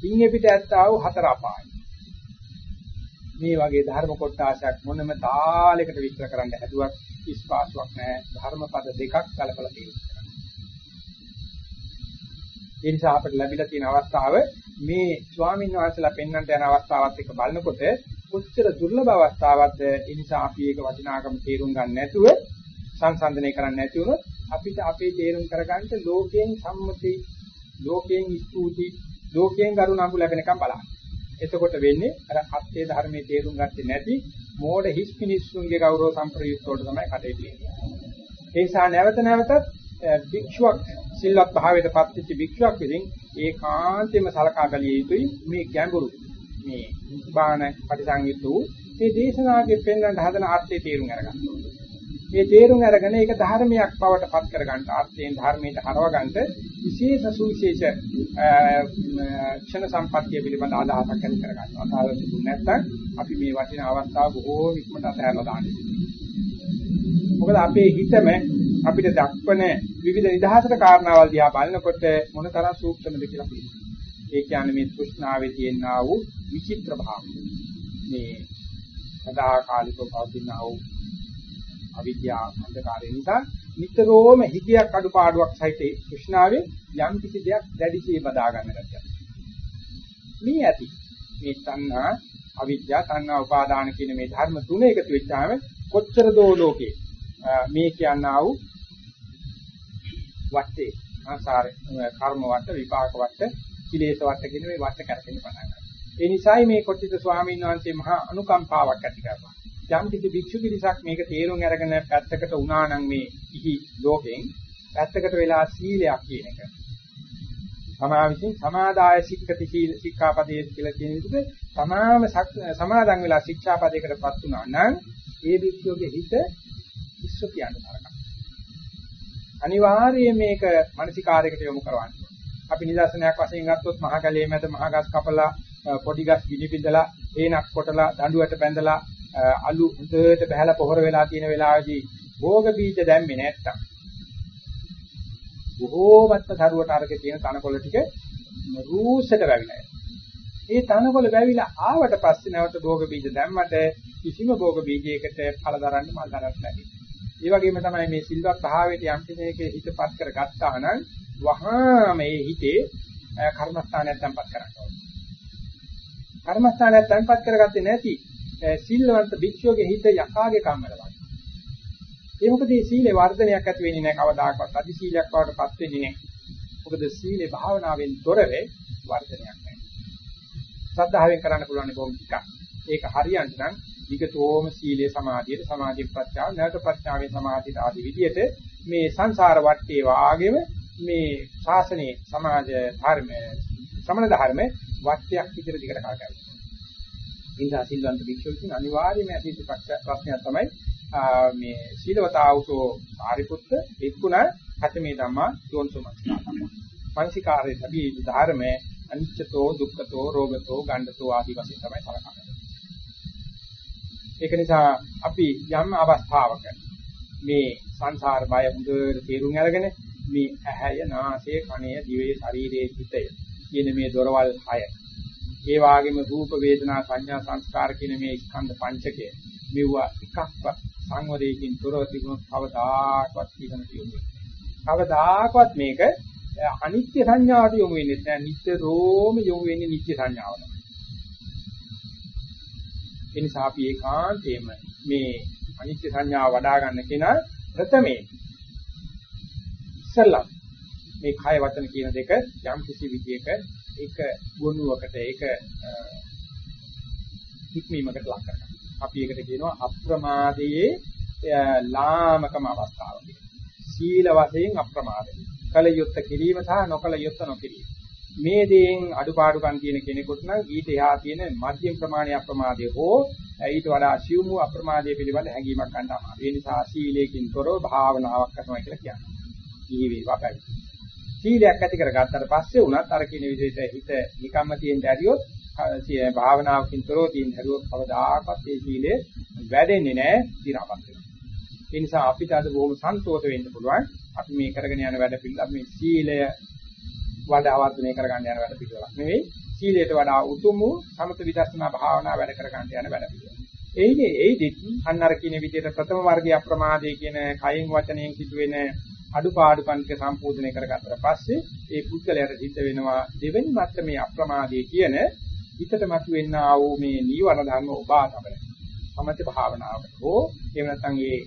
ඉන් එපිට ඇත්තා වූ හතර අපායි. මේ වගේ ධර්ම කොටාසයක් මොනම තාලයකට විස්තර කරන්න හැදුවත් ඉස්පාසුවක් නැහැ. ධර්මපද දෙකක් කලකලා තියෙනවා. ඒ නිසා අපිට ලැබිලා තියෙන අවස්ථාව මේ ස්වාමීන් වහන්සේලා පෙන්වන්නට යන අවස්ථාවත් එක්ක බලනකොට කොච්චර දුර්ලභ අවස්ථාවක්ද ඒ නිසා අපි ඒක වටිනාකම තේරුම් ගන්න නැතුව සංසන්දනය කරන්නේ නැති වුණොත් අපිට අපේ තේරුම් කරගන්න ලෝකයෙන් සම්මුති ලෝකයෙන් ස්තුති ලෝකයෙන් කරුණාඹු ලැබෙනකම් බලන්න. එතකොට වෙන්නේ අර අත්යේ ධර්මයේ තේරුම් ගත්තේ නැති මෝඩ හිස් මිනිස්සුන්ගේ ගෞරව සම්ප්‍රයුක්ත වලට තමයි කටයුතු වෙන්නේ. ඒ නිසා නැවත නැවතත් භික්ෂුවක් සිල්වත් භාවයට පත්වෙච්ච භික්ෂුවක් විසින් ඒකාන්තයෙන්ම සලකා බැලිය යුතුයි මේ ගැඹුරු මේ බාණ පරිසංයුත් වූ මේ දේශනාවේ පෙන්වන්න හදන ආර්ථය තේරුම් අරගන්න ඕනේ. මේ තේරුම් අරගෙන ඒක ධර්මයක් බවට පත් කර ගන්න ආර්ථයෙන් ධර්මයට හරව ගන්නට විශේෂ සුවිශේෂ ක්ෂණ සම්පත්තිය පිළිබඳ අදහසක් ඇති කර ගන්නවා. අතාවල තිබුණ නැත්නම් අපි මේ වටිනා අවස්ථාව බොහෝ ඉක්මනට අතහැරලා දාන්නේ. මොකද අපේ හිතම අපිට දක්වන විවිධ නිදහසට කාරණාවල් දිහා බලනකොට මොනතරම් සූක්ෂමද කියලා පේනවා. ඒ කියන්නේ මේ තෘෂ්ණාවේ තියෙනා වූ විචිත්‍ර භාවය. මේ සදාකාලිකව පවතිනා වූ අවිද්‍යාව අන්ධකාරය නිසා නිතරම හිතියක් අඩුපාඩුවක් සහිත තෘෂ්ණාවේ යම් කිසි දෙයක් දැඩිසේ බදා ගන්න ගැතියක්. මේ ඇති මේ තණ්හා අවිද්‍යාව තණ්හා උපාදාන කියන මේ ධර්ම තුන එකතු වෙච්චාම කොච්චර දෝ ලෝකේ මේ කියනා වූ වත්තේ සංසාරේ කර්ම වට විපාක වට කිලේශ වට කියන මේ වට කරගෙන පටන් ගන්නවා. ඒ නිසායි මේ කොට්ටිත ස්වාමීන් වහන්සේ මහා අනුකම්පාවක් ඇති කරනවා. යම් කිසි භික්ෂු පිරිසක් මේක තේරුම් අරගෙන පැත්තකට වුණා නම් මේ ඉහි ලෝකෙන් පැත්තකට වෙලා සීලයක් කියන එක. තමා විසින් සමාදාය සික්කති සීල ශික්ෂාපදයේ කියලා කියන විදිහට තමාම සමාදන් වෙලා ශික්ෂාපදයකටපත් වුණා නම් ඒ භික්ෂුවගේ හිත විශ්ව කියන තරක. අනිවාර්යයෙන් මේක මානසිකාරයකට යොමු කරවන්න. අපි නිදර්ශනයක් වශයෙන් ගත්තොත් මහ කැලේ මැද මහ ගස් කපලා පොඩි ගස් ගිනිපිඳලා හේනක් කොටලා දඬුවට බැඳලා අලු හොඳට බහැලා පොහොර වෙලා තියෙන වෙලාවේදී භෝග බීජ දැම්මේ නැත්තම් බොහෝමත්ම සරුවට අරගෙන තියෙන තනකොළ ටික රූසට වැවිලා ඒ තනකොළ වැවිලා ආවට පස්සේ නැවත භෝග බීජ දැම්මට කිසිම භෝග බීජයකට ඵල දරන්න මල් දරන්න බැහැ. ඒ වගේම තමයි මේ සිල්වත් භාවයට යම් කෙනෙක්ගේ හිතපත් කරගත්තා නම් වහා මේ හිතේ කර්මස්ථානයක් තැම්පත් කරන්න ඕනේ. කර්මස්ථානයක් තැම්පත් කරගත්තේ නැති සිල්වන්ත භික්ෂුවගේ හිත යකාගේ කම්මල වගේ. ඒ මොකද මේ සීලේ වර්ධනයක් ඇති වෙන්නේ නැහැ කවදාකවත්. අදි සීලයක් වඩටපත් වෙන්නේ නැහැ. මොකද සීලේ භාවනාවෙන් තොරව වර්ධනයක් නැහැ. ශ්‍රද්ධාවෙන් කරන්න පුළුවන් බොහොම ටිකක්. ඒක හරියන්ට නම් විගතෝම සීලේ සමාධියට සමාධි ප්‍රත්‍යාව නැවත ප්‍රත්‍යාවෙන් සමාධියට ආදී විදියට මේ සංසාර වටේ වාගෙම මේ ශාසනයේ සමාජ ධර්ම සමන ධර්ම වටයක් විතර දිගට කරගන්නවා. ඉන්දා සිල්වන්ත භික්ෂුවකින් අනිවාර්යයෙන්ම ඇති ප්‍රශ්නයක් තමයි මේ සීලවතාවුසෝ ආරිපුත්ත එක්ුණ හතමේ ධම්මා යෝන්සුමස්කාරම. පංචකාරයේ ලැබී ධර්ම අනිච්චතෝ දුක්ඛතෝ රෝගතෝ ගණ්ඩතෝ ආදී වශයෙන් තමයි සලකන්නේ. ඒක නිසා අපි යම් අවස්ථාවක මේ සංසාර බය හොඳට තේරුම් අරගෙන මේ ඇහැය නාසය කනය දිවේ ශරීරයේ හිතය කියන මේ දොරවල් හය. ඒ වගේම රූප වේදනා සංඥා සංස්කාර කියන මේ ස්කන්ධ පංචකය මෙවුවා එකක්වත් සංවරයකින් තොරව තිබුණොත් කවදාකවත් ඊගෙන යොමු කවදාකවත් මේක අනිත්‍ය සංඥාවට යොමු වෙන්නේ නැහැ. නිට්ටරෝම යොමු වෙන්නේ නිත්‍ය සංඥාවට. ඒ නිසා අපි ඒකාන්තයෙන්ම මේ අනිත්‍ය සංඥාව වඩා ගන්න කෙනා ප්‍රථමේ ඉස්සල්ලා මේ කය වචන කියන දෙක යම් කිසි විදියක ඒක ගොනුවකට ඒක හික්මීමකට ලක් කරනවා. අපි ඒකට කියනවා අප්‍රමාදයේ ලාමකම අවස්ථාව කියලා. සීල වශයෙන් අප්‍රමාදයි. කල යුත්ත කිරීම සහ නොකල යුත්ත නොකිරීම. මේ දේෙන් අඩුපාඩුකම් තියෙන කෙනෙකුට නම් ඊට එහා තියෙන මධ්‍යම ප්‍රමාණයේ අප්‍රමාදය හෝ ඊට වඩා සියුම් වූ අප්‍රමාදයේ පිළිබඳ හැඟීමක් ගන්න අමාරුයි. ඒ නිසා සීලයෙන් තොරව භාවනාවක් කරනවා කියලා කියනවා. ඊ වේවකයි. සීලයක් ඇති කරගත්තට පස්සේ උනත් අර කියන විදිහට හිත නිකම්ම තියෙන්න ඇරියොත් භාවනාවකින් තොරව තියෙන හැරුවොත් කවදාකවත් මේ සීලය වැඩෙන්නේ නැහැ, දිරාපත් වෙනවා. ඒ නිසා අපිට අද බොහොම සන්තෝෂ වෙන්න පුළුවන්. අපි මේ කරගෙන යන වැඩ පිළිබඳ මේ සීලය වඩා වර්ධනය කරගන්න යන වැඩ පිළිවෙලක් නෙවෙයි සීලයට වඩා උතුම් වූ සමත විදර්ශනා භාවනා වැඩ කරගන්න යන වැඩ පිළිවෙල. එයිනේ එයිදිත් අන්න අර කියන විදිහට ප්‍රථම වර්ගයේ අප්‍රමාදයේ කියන කයින් වචනයෙන් සිදුවෙන අඩුපාඩුකම් ටික සම්පූර්ණ කරගත්තට පස්සේ ඒ පුද්ගලයාට සිද්ධ වෙනවා දෙවෙනි මට්ටමේ අප්‍රමාදයේ කියන හිතට මතුවෙන්න ආ වූ මේ නීවරණ ධර්ම ඔබා තමයි. සමථ භාවනාවට හෝ එහෙම නැත්නම් ඒ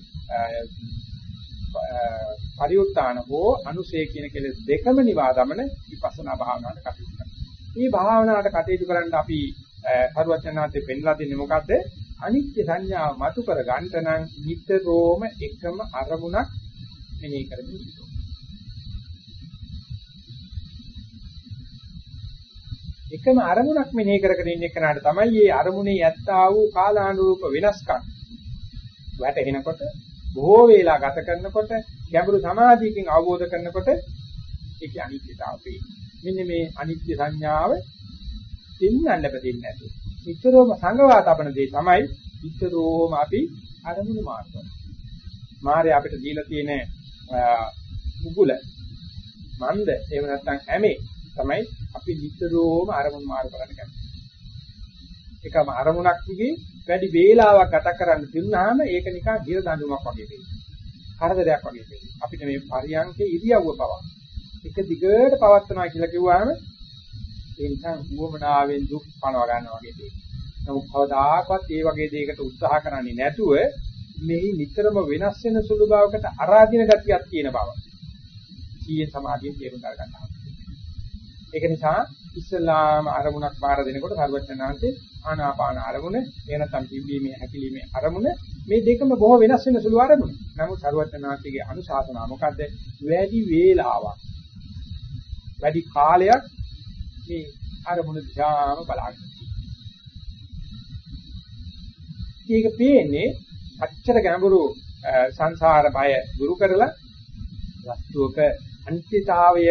පරිඋත්තාන හෝ අනුසය කියන කෙලෙස් දෙකම නිවා දමන විපස්සනා භාවනාවට කටයුතු කරනවා. මේ භාවනාවට කටයුතු කරන්න අපි සරුවචනාන්තේ පෙන්ලා දෙන්නේ මොකද්ද? අනිත්‍ය සංඥාව මතු කර ගන්නට නම් නිතරම එකම අරමුණක් මෙනෙහි කරමින් ඉන්නවා. එකම අරමුණක් මෙනෙහි කරගෙන ඉන්න කෙනාට තමයි මේ අරමුණේ යත්තා වූ කාලානුරූප වෙනස්කම් වැටෙනකොට බොහෝ වේලා ගත කරනකොට ගැඹුරු සමාධියකින් අවබෝධ කරනකොට ඒකේ අනිත්‍යතාව පේනවා. මෙන්න මේ අනිත්‍ය සංඥාව දෙන්නන්න බෙදින්න නැතු. විතරෝම සංගවා තබන දේ තමයි විතරෝම අපි අරමුණු මාර්ගය. මාර්ය අපිට දීලා තියෙන උගුල මන්ද එහෙම නැත්නම් ඇමේ තමයි අපි විතරෝම අරමුණු මාර්ග කරන්න කැමති. එකම අරමුණක් දිගේ වැඩි වේලාවක් ගත කරන්න දුන්නාම ඒක නිකන් ගිර දඬුමක් වගේ වෙනවා. කරදරයක් වගේ වෙනවා. අපිට මේ පරියන්කේ ඉරියව්ව පවා එක දිගට පවත්නවා කියලා කිව්වහම ඒ නිසා උවමනාවෙන් දුක් පණව ගන්නවා වගේ දෙයක්. නමුත් කවදාකවත් මේ වගේ දෙයකට උත්සාහ කරන්නේ නැතුව මෙහි නිතරම වෙනස් වෙන සුළු බවකට අරාධින ගතියක් තියෙන බව. සීයෙන් සමාධියෙන් තේරුම් ගන්නවා. ඒක නිසා ඉස්ලාම අරමුණක් බාර දෙනකොට සර්වඥාන්සේ ආනාපාන අරමුණ එනතම් පිම්බීමේ හැකිලිමේ අරමුණ මේ දෙකම බොහෝ වෙනස් වෙන සුළු අරමුණ. නමුත් සර්වඥාන්සේගේ අනුශාසනාව මොකද්ද? වැඩි වේලාවක් වැඩි කාලයක් මේ අරමුණ දිහාම බලන්න. ඒක පේන්නේ අච්චර ගැඹුරු සංසාර බය දුරු කරලා වස්තුවක අනිත්‍යතාවය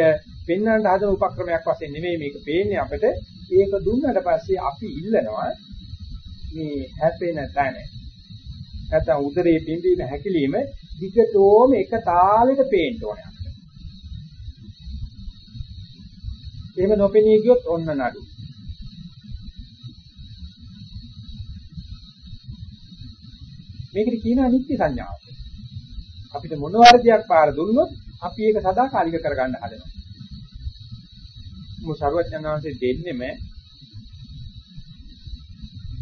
පෙන්වන්න හදන උපක්‍රමයක් වශයෙන් නෙමෙයි මේක පේන්නේ අපිට ඒක දුන්නට පස්සේ අපි ඉල්ලනවා මේ හැපෙන තැන නැත්නම් උදරයේ පිම්බීම හැකිලිම දිගටම එක තාලෙට පේන්න ඕනේ අපිට. එහෙම නොපෙනී ගියොත් ඔන්න නඩු. මේකට කියනවා නිත්‍ය සංඥාව. අපිට මොන වර්ධයක් පාර දුන්නොත් අපි ඒක සදාකාලික කරගන්න හදනවා. මො සර්වඥාන්සේ දෙන්නෙම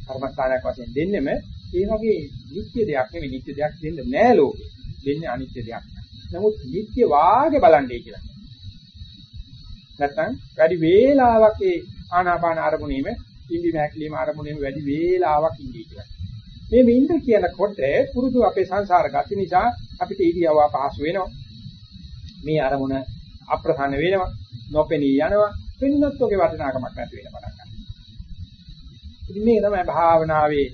කර්මස්ථානයක් වශයෙන් දෙන්නෙම ඒ වගේ නිත්‍ය දෙයක් නෙවෙයි නිත්‍ය දෙයක් දෙන්න නෑ ලෝකේ. දෙන්නේ අනිත්‍ය දෙයක්. නමුත් නිත්‍ය වාගේ බලන්නේ කියලා. නැත්තම් වැඩි වේලාවක් ඒ ආනාපාන අරමුණීම ඉන්දි මහක්ලීම අරමුණීම වැඩි වේලාවක් ඉඳී කියලා. මේ මින්ද කියනකොට පුරුදු අපේ සංසාර ගති නිසා අපිට ඉරියව්ව පහසු වෙනවා. මේ අරමුණ අප්‍රසන්න වෙනවා, නොපෙනී යනවා, වෙනත් ඔගේ වටිනාකමක් නැති වෙන පටන් ගන්නවා. ඉතින් මේ තමයි භාවනාවේ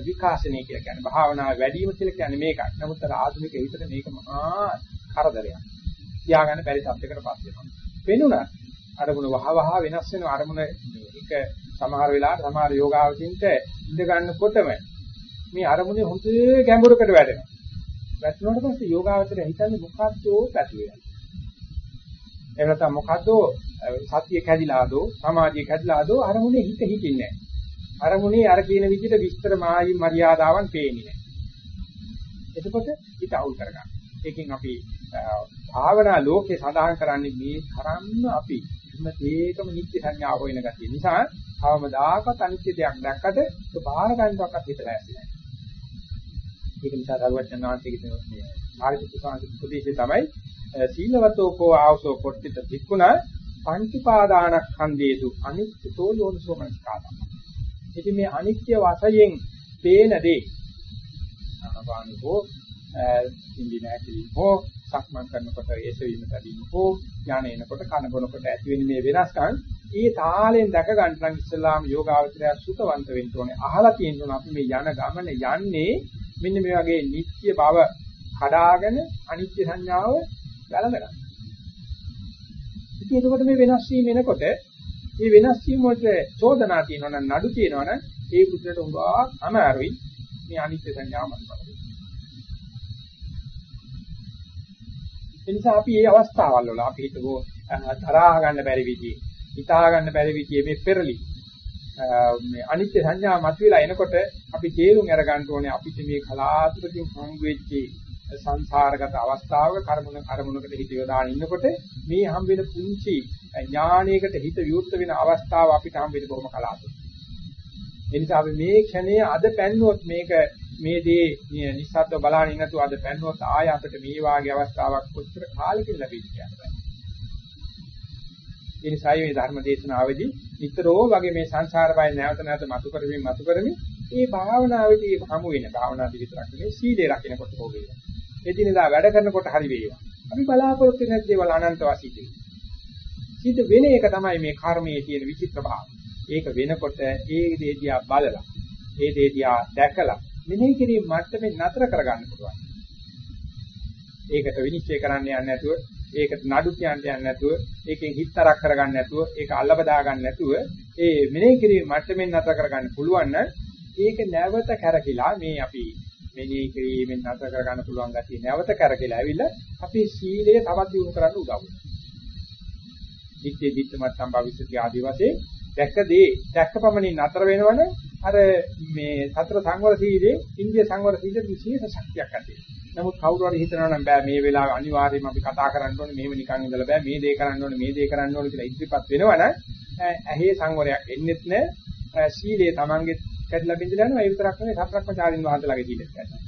විකාශනය කියලා කියන්නේ. භාවනාවේ වැඩි වීම කියලා කියන්නේ මේකයි. නමුත් අර ආධුනික හිතට මේක මහා කරදරයක්. තියාගන්න බැරි සත්‍යයකට පස් වෙනවා. වෙනුණා අරමුණ වහ වහ වෙනස් වෙන අරමුණ එක සමහර වෙලාවට සමහර යෝගාවචින්ට ඉඳ ගන්නකොටම මේ අරමුණේ හොඳ ගැඹුරකට වැටෙනවා. වැටුණාට පස්සේ යෝගාවචරය හිතන්නේ මොකද්දෝ පැතුලයක්. එහෙම නැත්නම් මොකද්දෝ සතිය කැඩිලාදෝ සමාධිය කැඩිලාදෝ අරමුණේ හිත හිටින්නේ නැහැ. අරමුණේ අර කියන විදිහට විස්තර මායි මරියාදාවන් පේන්නේ නැහැ. එතකොට හිත අවුල් කරගන්න. ඒකෙන් අපි භාවනා ලෝකේ සඳහන් කරන්නේ මේ තරම්ම අපි හැම දෙයකම නිත්‍ය සංඥාව වෙන ගැතිය නිසා අවමදාකත් අනිත්‍ය දෙයක් දැක්කට ඒක බාහිර ගන්නවක්වත් හිතලා ඇති ඒක නිසා දරුවචනාන්තයේ කියන මේ ආරිත සුසාන්ති උපදේශය තමයි සීලවතෝ කෝ ආවසෝ කොට්ටිත වික්ුණා පංචපාදානස්කන්ධේසු අනිත්‍යතෝ යෝනිසෝ මනස්කාරා. ඉතින් මේ අනිත්‍ය වශයෙන් පේන දේ ආවානිකෝ ඉන්දි නැති හෝ සක්මන් කරනකොට ඒසවීම තදින් හෝ ඥාන එනකොට කන බොනකොට ඇති වෙන මේ වෙනස්කම් ඒ තාලෙන් දැක ගන්න නම් ඉස්ලාම් යෝගාවචරය සුතවන්ත වෙන්න ඕනේ. අහලා තියෙන්න ඕනේ අපි මේ යන ගමන යන්නේ මෙන්න මේ වගේ නිත්‍ය බව කඩාගෙන අනිත්‍ය සංඥාව ගලඳගන්න. ඉතින් එතකොට මේ වෙනස් වීම එනකොට මේ වෙනස් වීම වලට චෝදනා තියෙනවා නම් නඩු තියෙනවා නම් ඒ පුදුරට උඹා අමාරුයි මේ අනිත්‍ය සංඥාව මත බලන්න. ඒ නිසා අපි මේ අවස්ථාවල් වල අපි හිතගෝ තරහා ගන්න බැරි විදිහේ, හිතා ගන්න බැරි විදිහේ මේ පෙරලි මේ අනිත්‍ය සංඥා මතුවලා එනකොට අපි තේරුම් අරගන්න ඕනේ අපිට මේ කලාතුරකින් හම්බ වෙච්ච සංසාරගත අවස්ථාවක කර්මන කර්මනකට හිත යොදාගෙන ඉන්නකොට මේ හම්බ වෙන පුංචි ඥානයකට හිත විවුර්ත වෙන අවස්ථාව අපිට හම්බ වෙන්නේ බොහොම කලාතුරකින්. ඒ නිසා අපි මේ ක්ෂණය අද පැන්නුවොත් මේක මේ දේ නිස්සද්ද බලහන් ඉන්නතු අද පැන්නුවොත් ආය අපිට මේ වාගේ අවස්ථාවක් කොච්චර කාලෙකින් ලැබෙයිද කියන්නේ. ඒ නිසා මේ ධර්ම දේශනාවේදී නිතරම වගේ මේ සංසාර බය නැවත නැවත මතු කරමින් මතු කරමින් මේ භාවනාවේදී හමු වෙන භාවනාදී විතරක් නෙවෙයි සීලේ රකින්නකොට හෝ වේවා. එදිනෙදා වැඩ කරනකොට හරි වේවා. අපි බලාපොරොත්තු වෙන දේවල් අනන්ත වාසීදී. සිද්ධ වෙන එක තමයි මේ කර්මයේ තියෙන විචිත්‍ර භාවය. ඒක වෙනකොට ඒ දේ දිහා බලලා ඒ දේ දිහා දැකලා මෙනෙහි කිරීම මට්ටමේ නතර කරගන්න පුළුවන්. ඒකට විනිශ්චය කරන්න යන්නේ නැතුව, ඒකට නඩු කියන්න යන්නේ නැතුව, ඒකෙන් හිතරක් කරගන්න නැතුව, ඒක අල්ලබදා ගන්න නැතුව, ඒ මෙනෙහි කිරීම මට්ටමෙන් නතර කරගන්න පුළුවන් නම් ඒක නැවත කරකිලා මේ අපි මෙනෙහි කිරීමෙන් නතර කරගන්න පුළුවන් ගැතිය නැවත කරකිලා ඇවිල්ලා අපේ සීලය තවත් දියුණු කරන්න උදව් වෙනවා. නිත්‍ය දිට්ඨ මත්තම් භවිෂ්‍යති ආදී වශයෙන් දැක්කදී දැක්කපමණින් නතර වෙනවනේ අර මේ සතර සංවර සීලේ ඉන්දිය සංවර සීලේ විශේෂ ශක්තියක් ඇති. නමුත් කවුරු හරි හිතනවා නම් බෑ මේ වෙලාව අනිවාර්යයෙන්ම අපි කතා කරන්න ඕනේ මෙහෙම නිකන් ඉඳලා බෑ මේ දේ කරන්න ඕනේ මේ දේ කරන්න ඕනේ කියලා ඉදිරිපත් වෙනවනම් ඇහි සංවරයක් එන්නෙත් නෑ සීලේ Tamange කැඩලා බින්දලා යනවා ඒ විතරක් නෙවෙයි සතරක්ම චාරින් වහන්සේලාගේ සීලෙත් කැඩලා.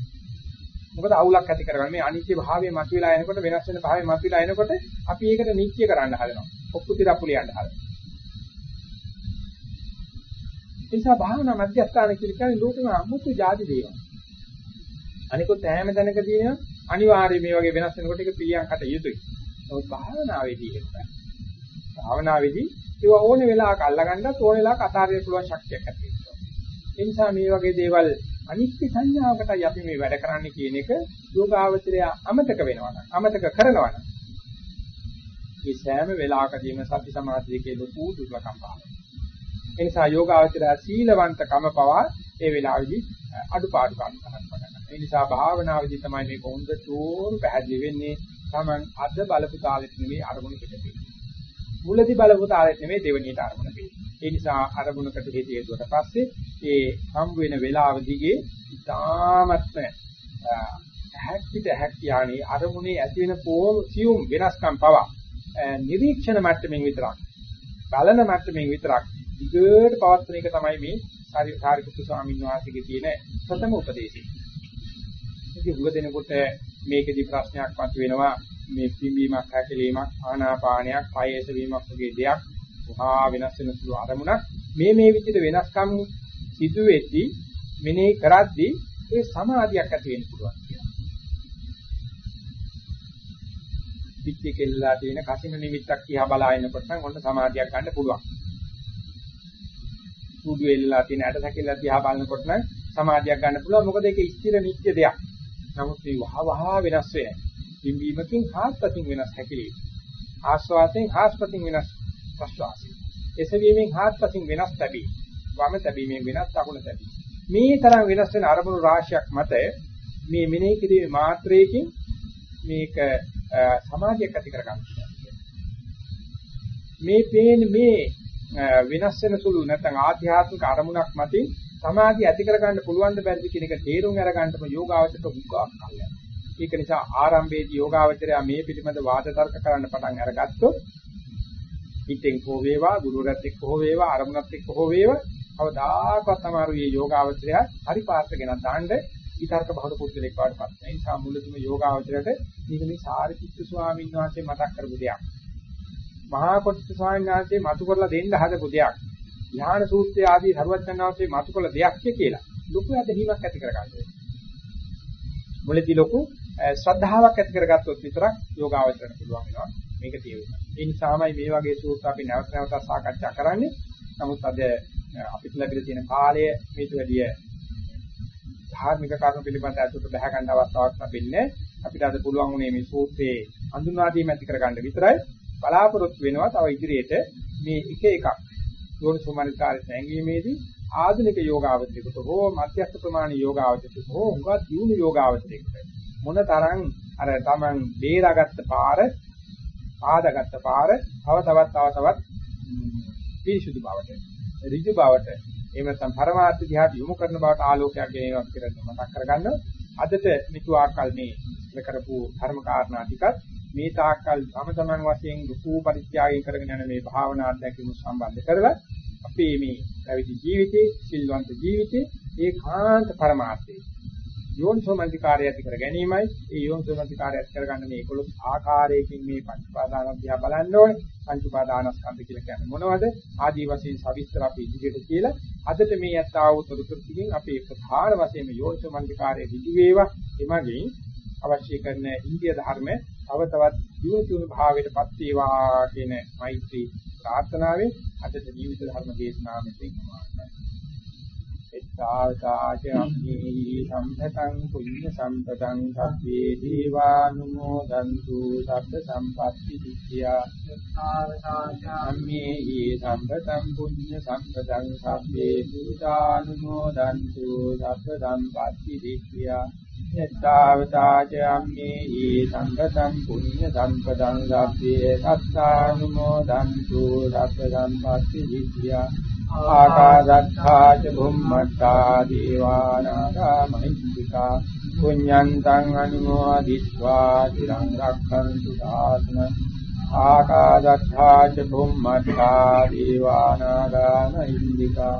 මොකද අවුලක් ඇති කරගන්න මේ අනිත්‍ය භාවය මතුවලා එනකොට වෙනස් වෙන භාවය මතුවලා එනකොට අපි ඒකට නිත්‍ය කරන්න හදනවා. ඔක්කුති දපුල යන්න හදනවා. ඒ නිසා භාවනා මධ්‍යස්ථාන කියලා කියන්නේ ලෝකෙම අමුතු ಜಾති දේවල්. අනිකොත් හැම තැනකදීම අනිවාර්යයෙන් මේ වගේ වෙනස් වෙනකොට ඒක පිළියම්කට යුතුයි. නමුත් භාවනාවේදී එහෙම නැහැ. භාවනාවේදී ඒව ඕන වෙලාවක අල්ලගන්නත් ඕන වෙලාවක අතාරින්න පුළුවන් ශක්තියක් ඇති වෙනවා. ඒ නිසා මේ වගේ දේවල් අනිත්‍ය සංඥාවකටයි අපි මේ වැඩ කරන්නේ කියන එක යෝගාවචරය අමතක වෙනවා නම් අමතක කරනවා නම් මේ සෑම වෙලාවකදීම සති සමාධියේ ලොකු දුර්ලභකම් පානවා. ඒ නිසා යෝගාවචරය සීලවන්තකම පවා ඒ වෙලාවේදී අඩුපාඩුකම් කරනවා. ඒ නිසා භාවනාවේදී තමයි මේ කොහොඳටම පැහැදිලි වෙන්නේ Taman අද බලපු තාලෙත් නෙවෙයි අරමුණ පිටේ. මුලදී බලපු තාලෙත් නෙවෙයි දෙවෙනියට අරමුණ පිටේ. ඒ නිසා අරමුණකට හේතු හේතුවට පස්සේ ඒ හම් වෙන වේලාව දිගේ ඉතාමත්ම ඇහැක්කිට ඇහැක්කියානේ අරමුණේ ඇති වෙන පොල් සියුම් වෙනස්කම් පවා නිරීක්ෂණ මට්ටමින් විතරක් බලන මට්ටමින් විතරක් දිගට පවත්වන එක තමයි මේ සාරිපුත්තු ස්වාමීන් වහන්සේගේ තියෙන ප්‍රථම උපදේශය. ඉතින් උග දෙනකොට මේකෙදි ප්‍රශ්නයක් මතුවෙනවා මේ පිම්බීමක් හැකලීමක් ආනාපානයක් පයේස වීමක් වගේ දෙයක් වහා වෙනස් වෙන සුළු අරමුණක් මේ මේ විදිහට වෙනස්කම් සිදු වෙද්දී මෙනෙහි කරද්දී ඒ සමාධියක් ඇති වෙන්න පුළුවන් කියලා. පිටි කෙල්ලලා තියෙන කසින නිමිත්තක් දිහා බලාගෙනකොට නම් ඔන්න සමාධියක් ගන්න පුළුවන්. සුදු එල්ලලා තියෙන ඇට සැකිල්ල දිහා බලනකොට නම් සමාධියක් ගන්න පුළුවන්. මොකද ඒක ස්ථිර නිත්‍ය දෙයක්. නමුත් මේ වහ වහ වෙනස් වෙන්නේ. පිම්බීමකින් හාත්පසින් වෙනස් හැකිලි. ආස්වාදයෙන් හාත්පසින් වෙනස් ප්‍රශ්වාසය. එසවීමෙන් හාත්පසින් වෙනස් තැබී. වම තැබීමෙන් වෙනස් දකුණ තැබී. මේ තරම් වෙනස් වෙන අරමුණු රාශියක් මත මේ මෙනෙහි කිරීමේ මාත්‍රයකින් මේක සමාධියක් ඇති කරගන්න මේ පේන මේ වෙනස් වෙන සුළු නැත්නම් ආධ්‍යාත්මික අරමුණක් මතින් සමාධිය ඇති කරගන්න පුළුවන් ද බැරිද කියන එක තේරුම් අරගන්නම යෝගාවචක උග්ගක් කල්යන. ඒක නිසා ආරම්භයේදී යෝගාවචරය මේ පිළිබඳ වාද තර්ක කරන්න පටන් අරගත්තොත් හිතෙන් හෝ වේවා ගුරුවරයෙක් එක්ක හෝ වේවා අරමුණක් එක්ක හෝ වේවා කවදාකවත් අමාරු මේ යෝගාවචරය හරි පාර්ථ ගෙන දාන්න විතර්ක බහුල පුද්ගලෙක් වඩපත් නැහැ. ඒ නිසා මුලදීම යෝගාවචරයට මේක මේ සාරිපුත්තු ස්වාමීන් වහන්සේ මතක් කරපු දෙයක්. මහා කොට්ට ස්වාමීන් වහන්සේ මතු කරලා දෙන්න හදපු දෙයක්. ඥාන සූත්‍රය ආදී සරුවචන් වහන්සේ මතු කළ දෙයක් කියලා ලොකු ඇදහිීමක් ඇති කරගන්නවා. මුලදී ලොකු ශ්‍රද්ධාවක් ඇති කරගත්තොත් විතරක් යෝගාවචරයට පුළුවන් වෙනවා. මේක තියෙනවා. ඒ නිසාමයි මේ වගේ සූත්‍ර අපි නැවත නැවතත් සාකච්ඡා කරන්නේ. නමුත් අද අපිට ලැබිලා තියෙන කාලය මේට වැඩිය ධාර්මික කරුණු පිළිබඳ අතුට බහ ගන්න අවස්ථාවක් ලැබෙන්නේ. අපිට අද පුළුවන් උනේ මේ සූත්‍රයේ හඳුන්වා දීම ඇති කරගන්න විතරයි. බලාපොරොත්තු වෙනවා තව ඉදිරියට මේ එක එකක් යෝනිසෝමනිකාරය නැංගීමේදී ආධුනික යෝගාවචරයකට හෝ මධ්‍යස්ථ ප්‍රමාණ යෝගාවචරයකට හෝ උගත් දියුණු යෝගාවචරයකට මොන තරම් අර Taman බේරාගත්ත පාර ආදාගත්ත පාර තව තවත් තව තවත් පිරිසුදු බවට ඍජු බවට එහෙම නැත්නම් පරමාර්ථ දිහාට යොමු කරන බවට ආලෝකයක් ගෙනවක් කියලා මතක් කරගන්න. අදට මිතු ආකල් මේ කරපු ධර්ම කාරණා ටිකත් මේ තාක්කල් තම තමන් වශයෙන් දුකු පරිත්‍යාගයෙන් කරගෙන යන මේ භාවනා අධ්‍යක්ෂක සම්බන්ධ කරලා අපේ මේ පැවිදි ජීවිතේ සිල්වන්ත ජීවිතේ ඒකාන්ත පරමාර්ථය යෝනිසෝමනසිකාරය ඇති කර ගැනීමයි. ඒ යෝනිසෝමනසිකාරය ඇති කරගන්න මේ 11 ආකාරයකින් මේ පංච පාදාන දිහා බලන්න ඕනේ. පංච පාදානස්කන්ධ කියලා කියන්නේ මොනවද? ආදී වශයෙන් සවිස්තර අපි ඉදිරියට කියලා. අදට මේ යත්තා වූ තොරතුරු ටිකෙන් අපේ ප්‍රධාන වශයෙන් යෝනිසෝමනසිකාරය දිදි වේවා. එමගින් අවශ්‍ය කරන ඉන්දිය ධර්ම තව තවත් දියුණු තුණු භාවයටපත් වේවා කියන මෛත්‍රී ප්‍රාර්ථනාවෙන් අදට ජීවිත ධර්ම දේශනාව මෙතෙන් සමාප්තයි සාසාචම්මේ සම්පතං පුඤ්ඤ සම්පතං සබ්බේ දීවානුමෝදන්තු සබ්බ සම්පත්ති සිද්ධියා සාසාචම්මේ සම්පතං පුඤ්ඤ සම්පතං සබ්බේ දීවානුමෝදන්තු සබ්බ සම්පත්ති සිද්ධියා යත්තාවතාචම්මේ සම්පතං පුඤ්ඤ සම්පතං සබ්බේ සත්තානුමෝදන්තු සබ්බ සම්පත්ති සිද්ධියා ආකාශත්තා ච භුම්මත්තා දීවානාගා මහිත්‍තිකා පුඤ්ඤන්තං අනුමෝදිත්වා තිරං රක්ඛන්තු ධාතන ආකාශත්තා ච භුම්මත්තා දීවානාගා මහිත්‍තිකා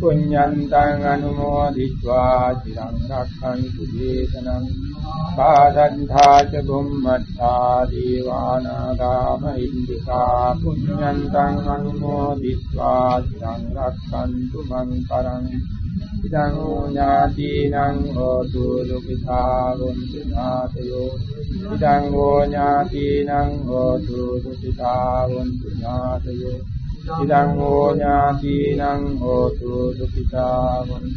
පුඤ්ඤන්තං අනුමෝදිත්වා තිරං රක්ඛන්තු දේශනං පාදන්තාච බුම්මත්තා දීවානාගාම ඉන්දිකා පුඤ්ඤන්තං අනුමෝදිत्वा චිරං රක්ඛන්තු මං පරං ඉදං ඥාතිනං හෝතු දුක්ඛාගොන් සුනාතයෝ ඉදං ඥාතිනං හෝතු දුක්ඛාගොන් සුනාතයෝ ඉදං ඥාතිනං හෝතු දුක්ඛාගොන්